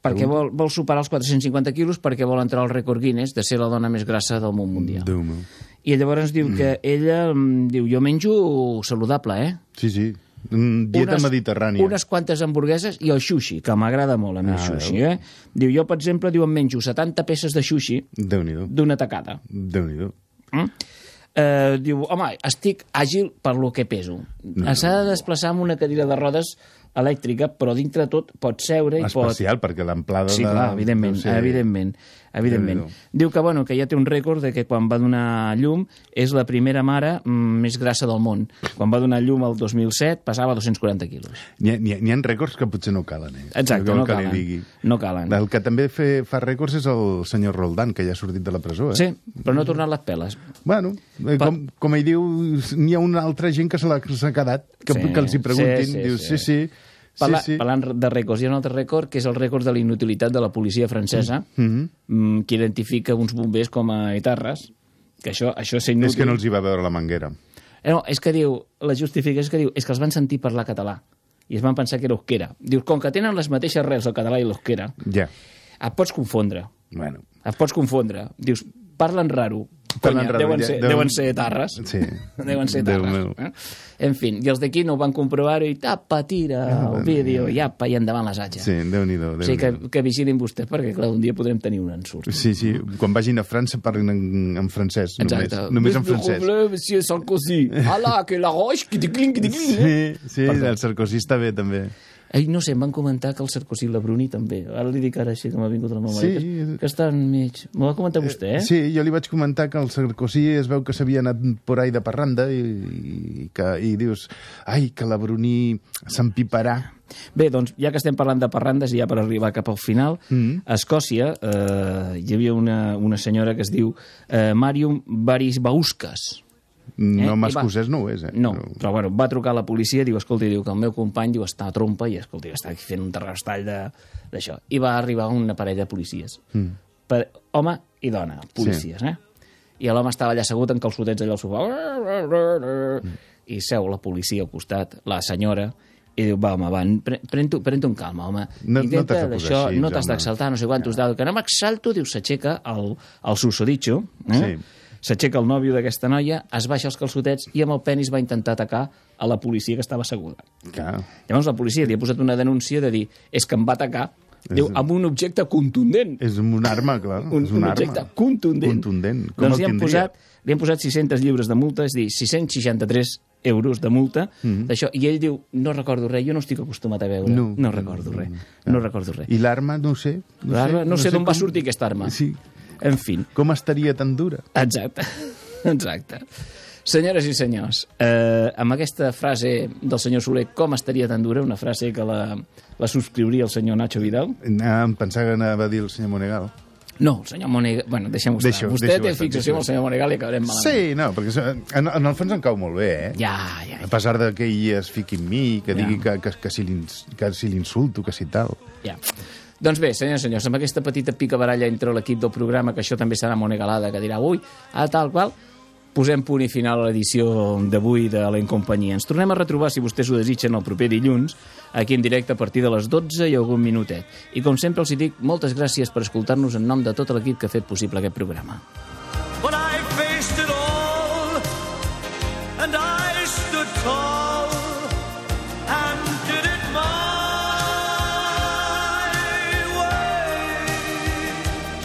Perquè vol, vol superar els 450 quilos perquè vol entrar al rècord Guinness de ser la dona més grassa del món mundial. Déu meu. I llavors diu que ella mm, diu, jo menjo saludable, eh? Sí, sí. Mm, Dieta Unes- mediterrània. Unes quantes hamburgueses i el sushi, que m'agrada molt a mi el Ah, sushi, veu? eh? Diu, jo, per exemple, diu, em menjo 70 peces de sushi nhi d'una tacada. déu nhi Mm? Eh, diu, home, estic àgil per lo que peso. No. S'ha de desplaçar amb una cadira de rodes elèctrica, però dintre de tot pot seure i pot... Especial, perquè l'amplada Sí, de... clar, evidentment, deu ser- evidentment, evidentment. Diu que, bueno, que ja té un rècord de que quan va donar llum és la primera mare mm, més grassa del món. Quan va donar llum el 2007 passava 240 quilos. N'hi ha, ha, rècords que potser no calen, eh? Exacte, no calen. digui. No calen. El que també fe, fa rècords és el senyor Roldán, que ja ha sortit de la presó, eh? Sí, però no ha tornat les peles. Bueno, eh, com, com ell diu, n'hi ha una altra gent que se l'ha quedat, que, Sí, que els hi preguntin, sí, sí, diu, sí. sí, sí, Parla, sí, sí. Parlant de rècords, hi ha un altre rècord que és el rècord de la inutilitat de la policia francesa, mm, que identifica uns bombers com a etarres, que això, això és inútil. És que no els hi va veure la manguera. Eh, No, és que diu, la justificació és que diu, és que els van sentir parlar català i es van pensar que era euskera. Diu, com que tenen les mateixes rels el català i l'euskera, Ja. et pots confondre. Bueno. Et pots confondre. Dius, parlen raro. Conya, deuen, ser, deuen- deuen ser tarres. Sí. Deuen ser Déu tarres. meu. Eh? En fi, i els d'aquí no van comprovar i tapa, tira Ah, el vídeo i apa, i endavant les atges. Sí, Déu-n'hi-do. o sigui que, que vigilin vostès perquè, clar, un dia podrem tenir un ensurt. Sí, sí, quan vagin a França parlin en, en francès, Exacte. només, només en francès. Problème, monsieur Sarkozy. Ala, que la roche, que te clinc, que te clinc. Sí, sí, el Sarkozy està bé, també. Ei, no sé, em van comentar que el Sarkozy i la Bruni també. Ara li dic ara així que m'ha vingut la memòria. Sí. Que, que estan mig... M'ho va comentar vostè, eh? Sí, jo li vaig comentar que el Sarkozy es veu que s'havia anat por ahí de parranda i, i, que, i dius, ai, que la Bruni s'empiparà. Bé, doncs, ja que estem parlant de parrandes i ja per arribar cap al final, mm. a Escòcia eh, hi havia una, una senyora que es diu eh, Marium Barisbauskas. No I va- m'excusés, no ho és, eh? No, però bueno, va trucar a la policia, diu, escolta, diu que el meu company diu, està a trompa i, escolta, està aquí fent un terrastall de- d'això. I va arribar una parella de policies. Mm. Per, home i dona, policies, eh? I l'home estava allà assegut en calçotets allà al sofà. Mm. I seu la policia al costat, la senyora, i diu, va, home, va, pre- pren-t'ho pren amb calma, home. No- no Intenta t'has de posar d'això, així, no t'has d'exaltar, no sé quantos, ja. que no m'exalto, diu, s'aixeca el, el susodicho, eh? Sí. S'aixeca el nòvio d'aquesta noia, es baixa els calçotets i amb el penis va intentar atacar a la policia que estava asseguda. Clar. Llavors la policia li ha posat una denúncia de dir és que em va atacar diu, amb un objecte contundent. És un arma, clar. Un, és un una objecte arma. contundent. Contundent. Com doncs li han, posat, li han posat 600 lliures de multa, és dir, 663 euros de multa Mhm. d'això. I ell diu, no recordo res, jo no estic acostumat a veure. No. no recordo res. No recordo res. I l'arma, no sé. No L'arma, no, sé d'on va com- sortir aquesta arma. Sí. En fi. Com estaria tan dura? Exacte. Exacte. Senyores i senyors, eh, amb aquesta frase del senyor Soler, com estaria tan dura, una frase que la, la subscriuria el senyor Nacho Vidal? Ah, em pensava que anava a dir el senyor Monegal. No, el senyor Monegal... Bueno, deixem-ho estar. Deixa-ho, Vostè deixa-ho té estar, fixació amb el senyor Monegal i acabarem malament. Sí, no, perquè en, en el fons em cau molt bé, eh? Ja, ja. A pesar de que ell es fiqui en mi, que Ja. digui que, que, que si l'insulto, que si tal. Ja. Doncs bé, senyors i senyors, amb aquesta petita picabaralla entre l'equip del programa, que això també serà monegalada, que dirà, ui, a tal qual, posem punt i final a l'edició d'avui de la Incompanyia. Ens tornem a retrobar, si vostès ho desitgen, el proper dilluns, aquí en directe a partir de les 12 i algun minutet. I com sempre els dic, moltes gràcies per escoltar-nos en nom de tot l'equip que ha fet possible aquest programa.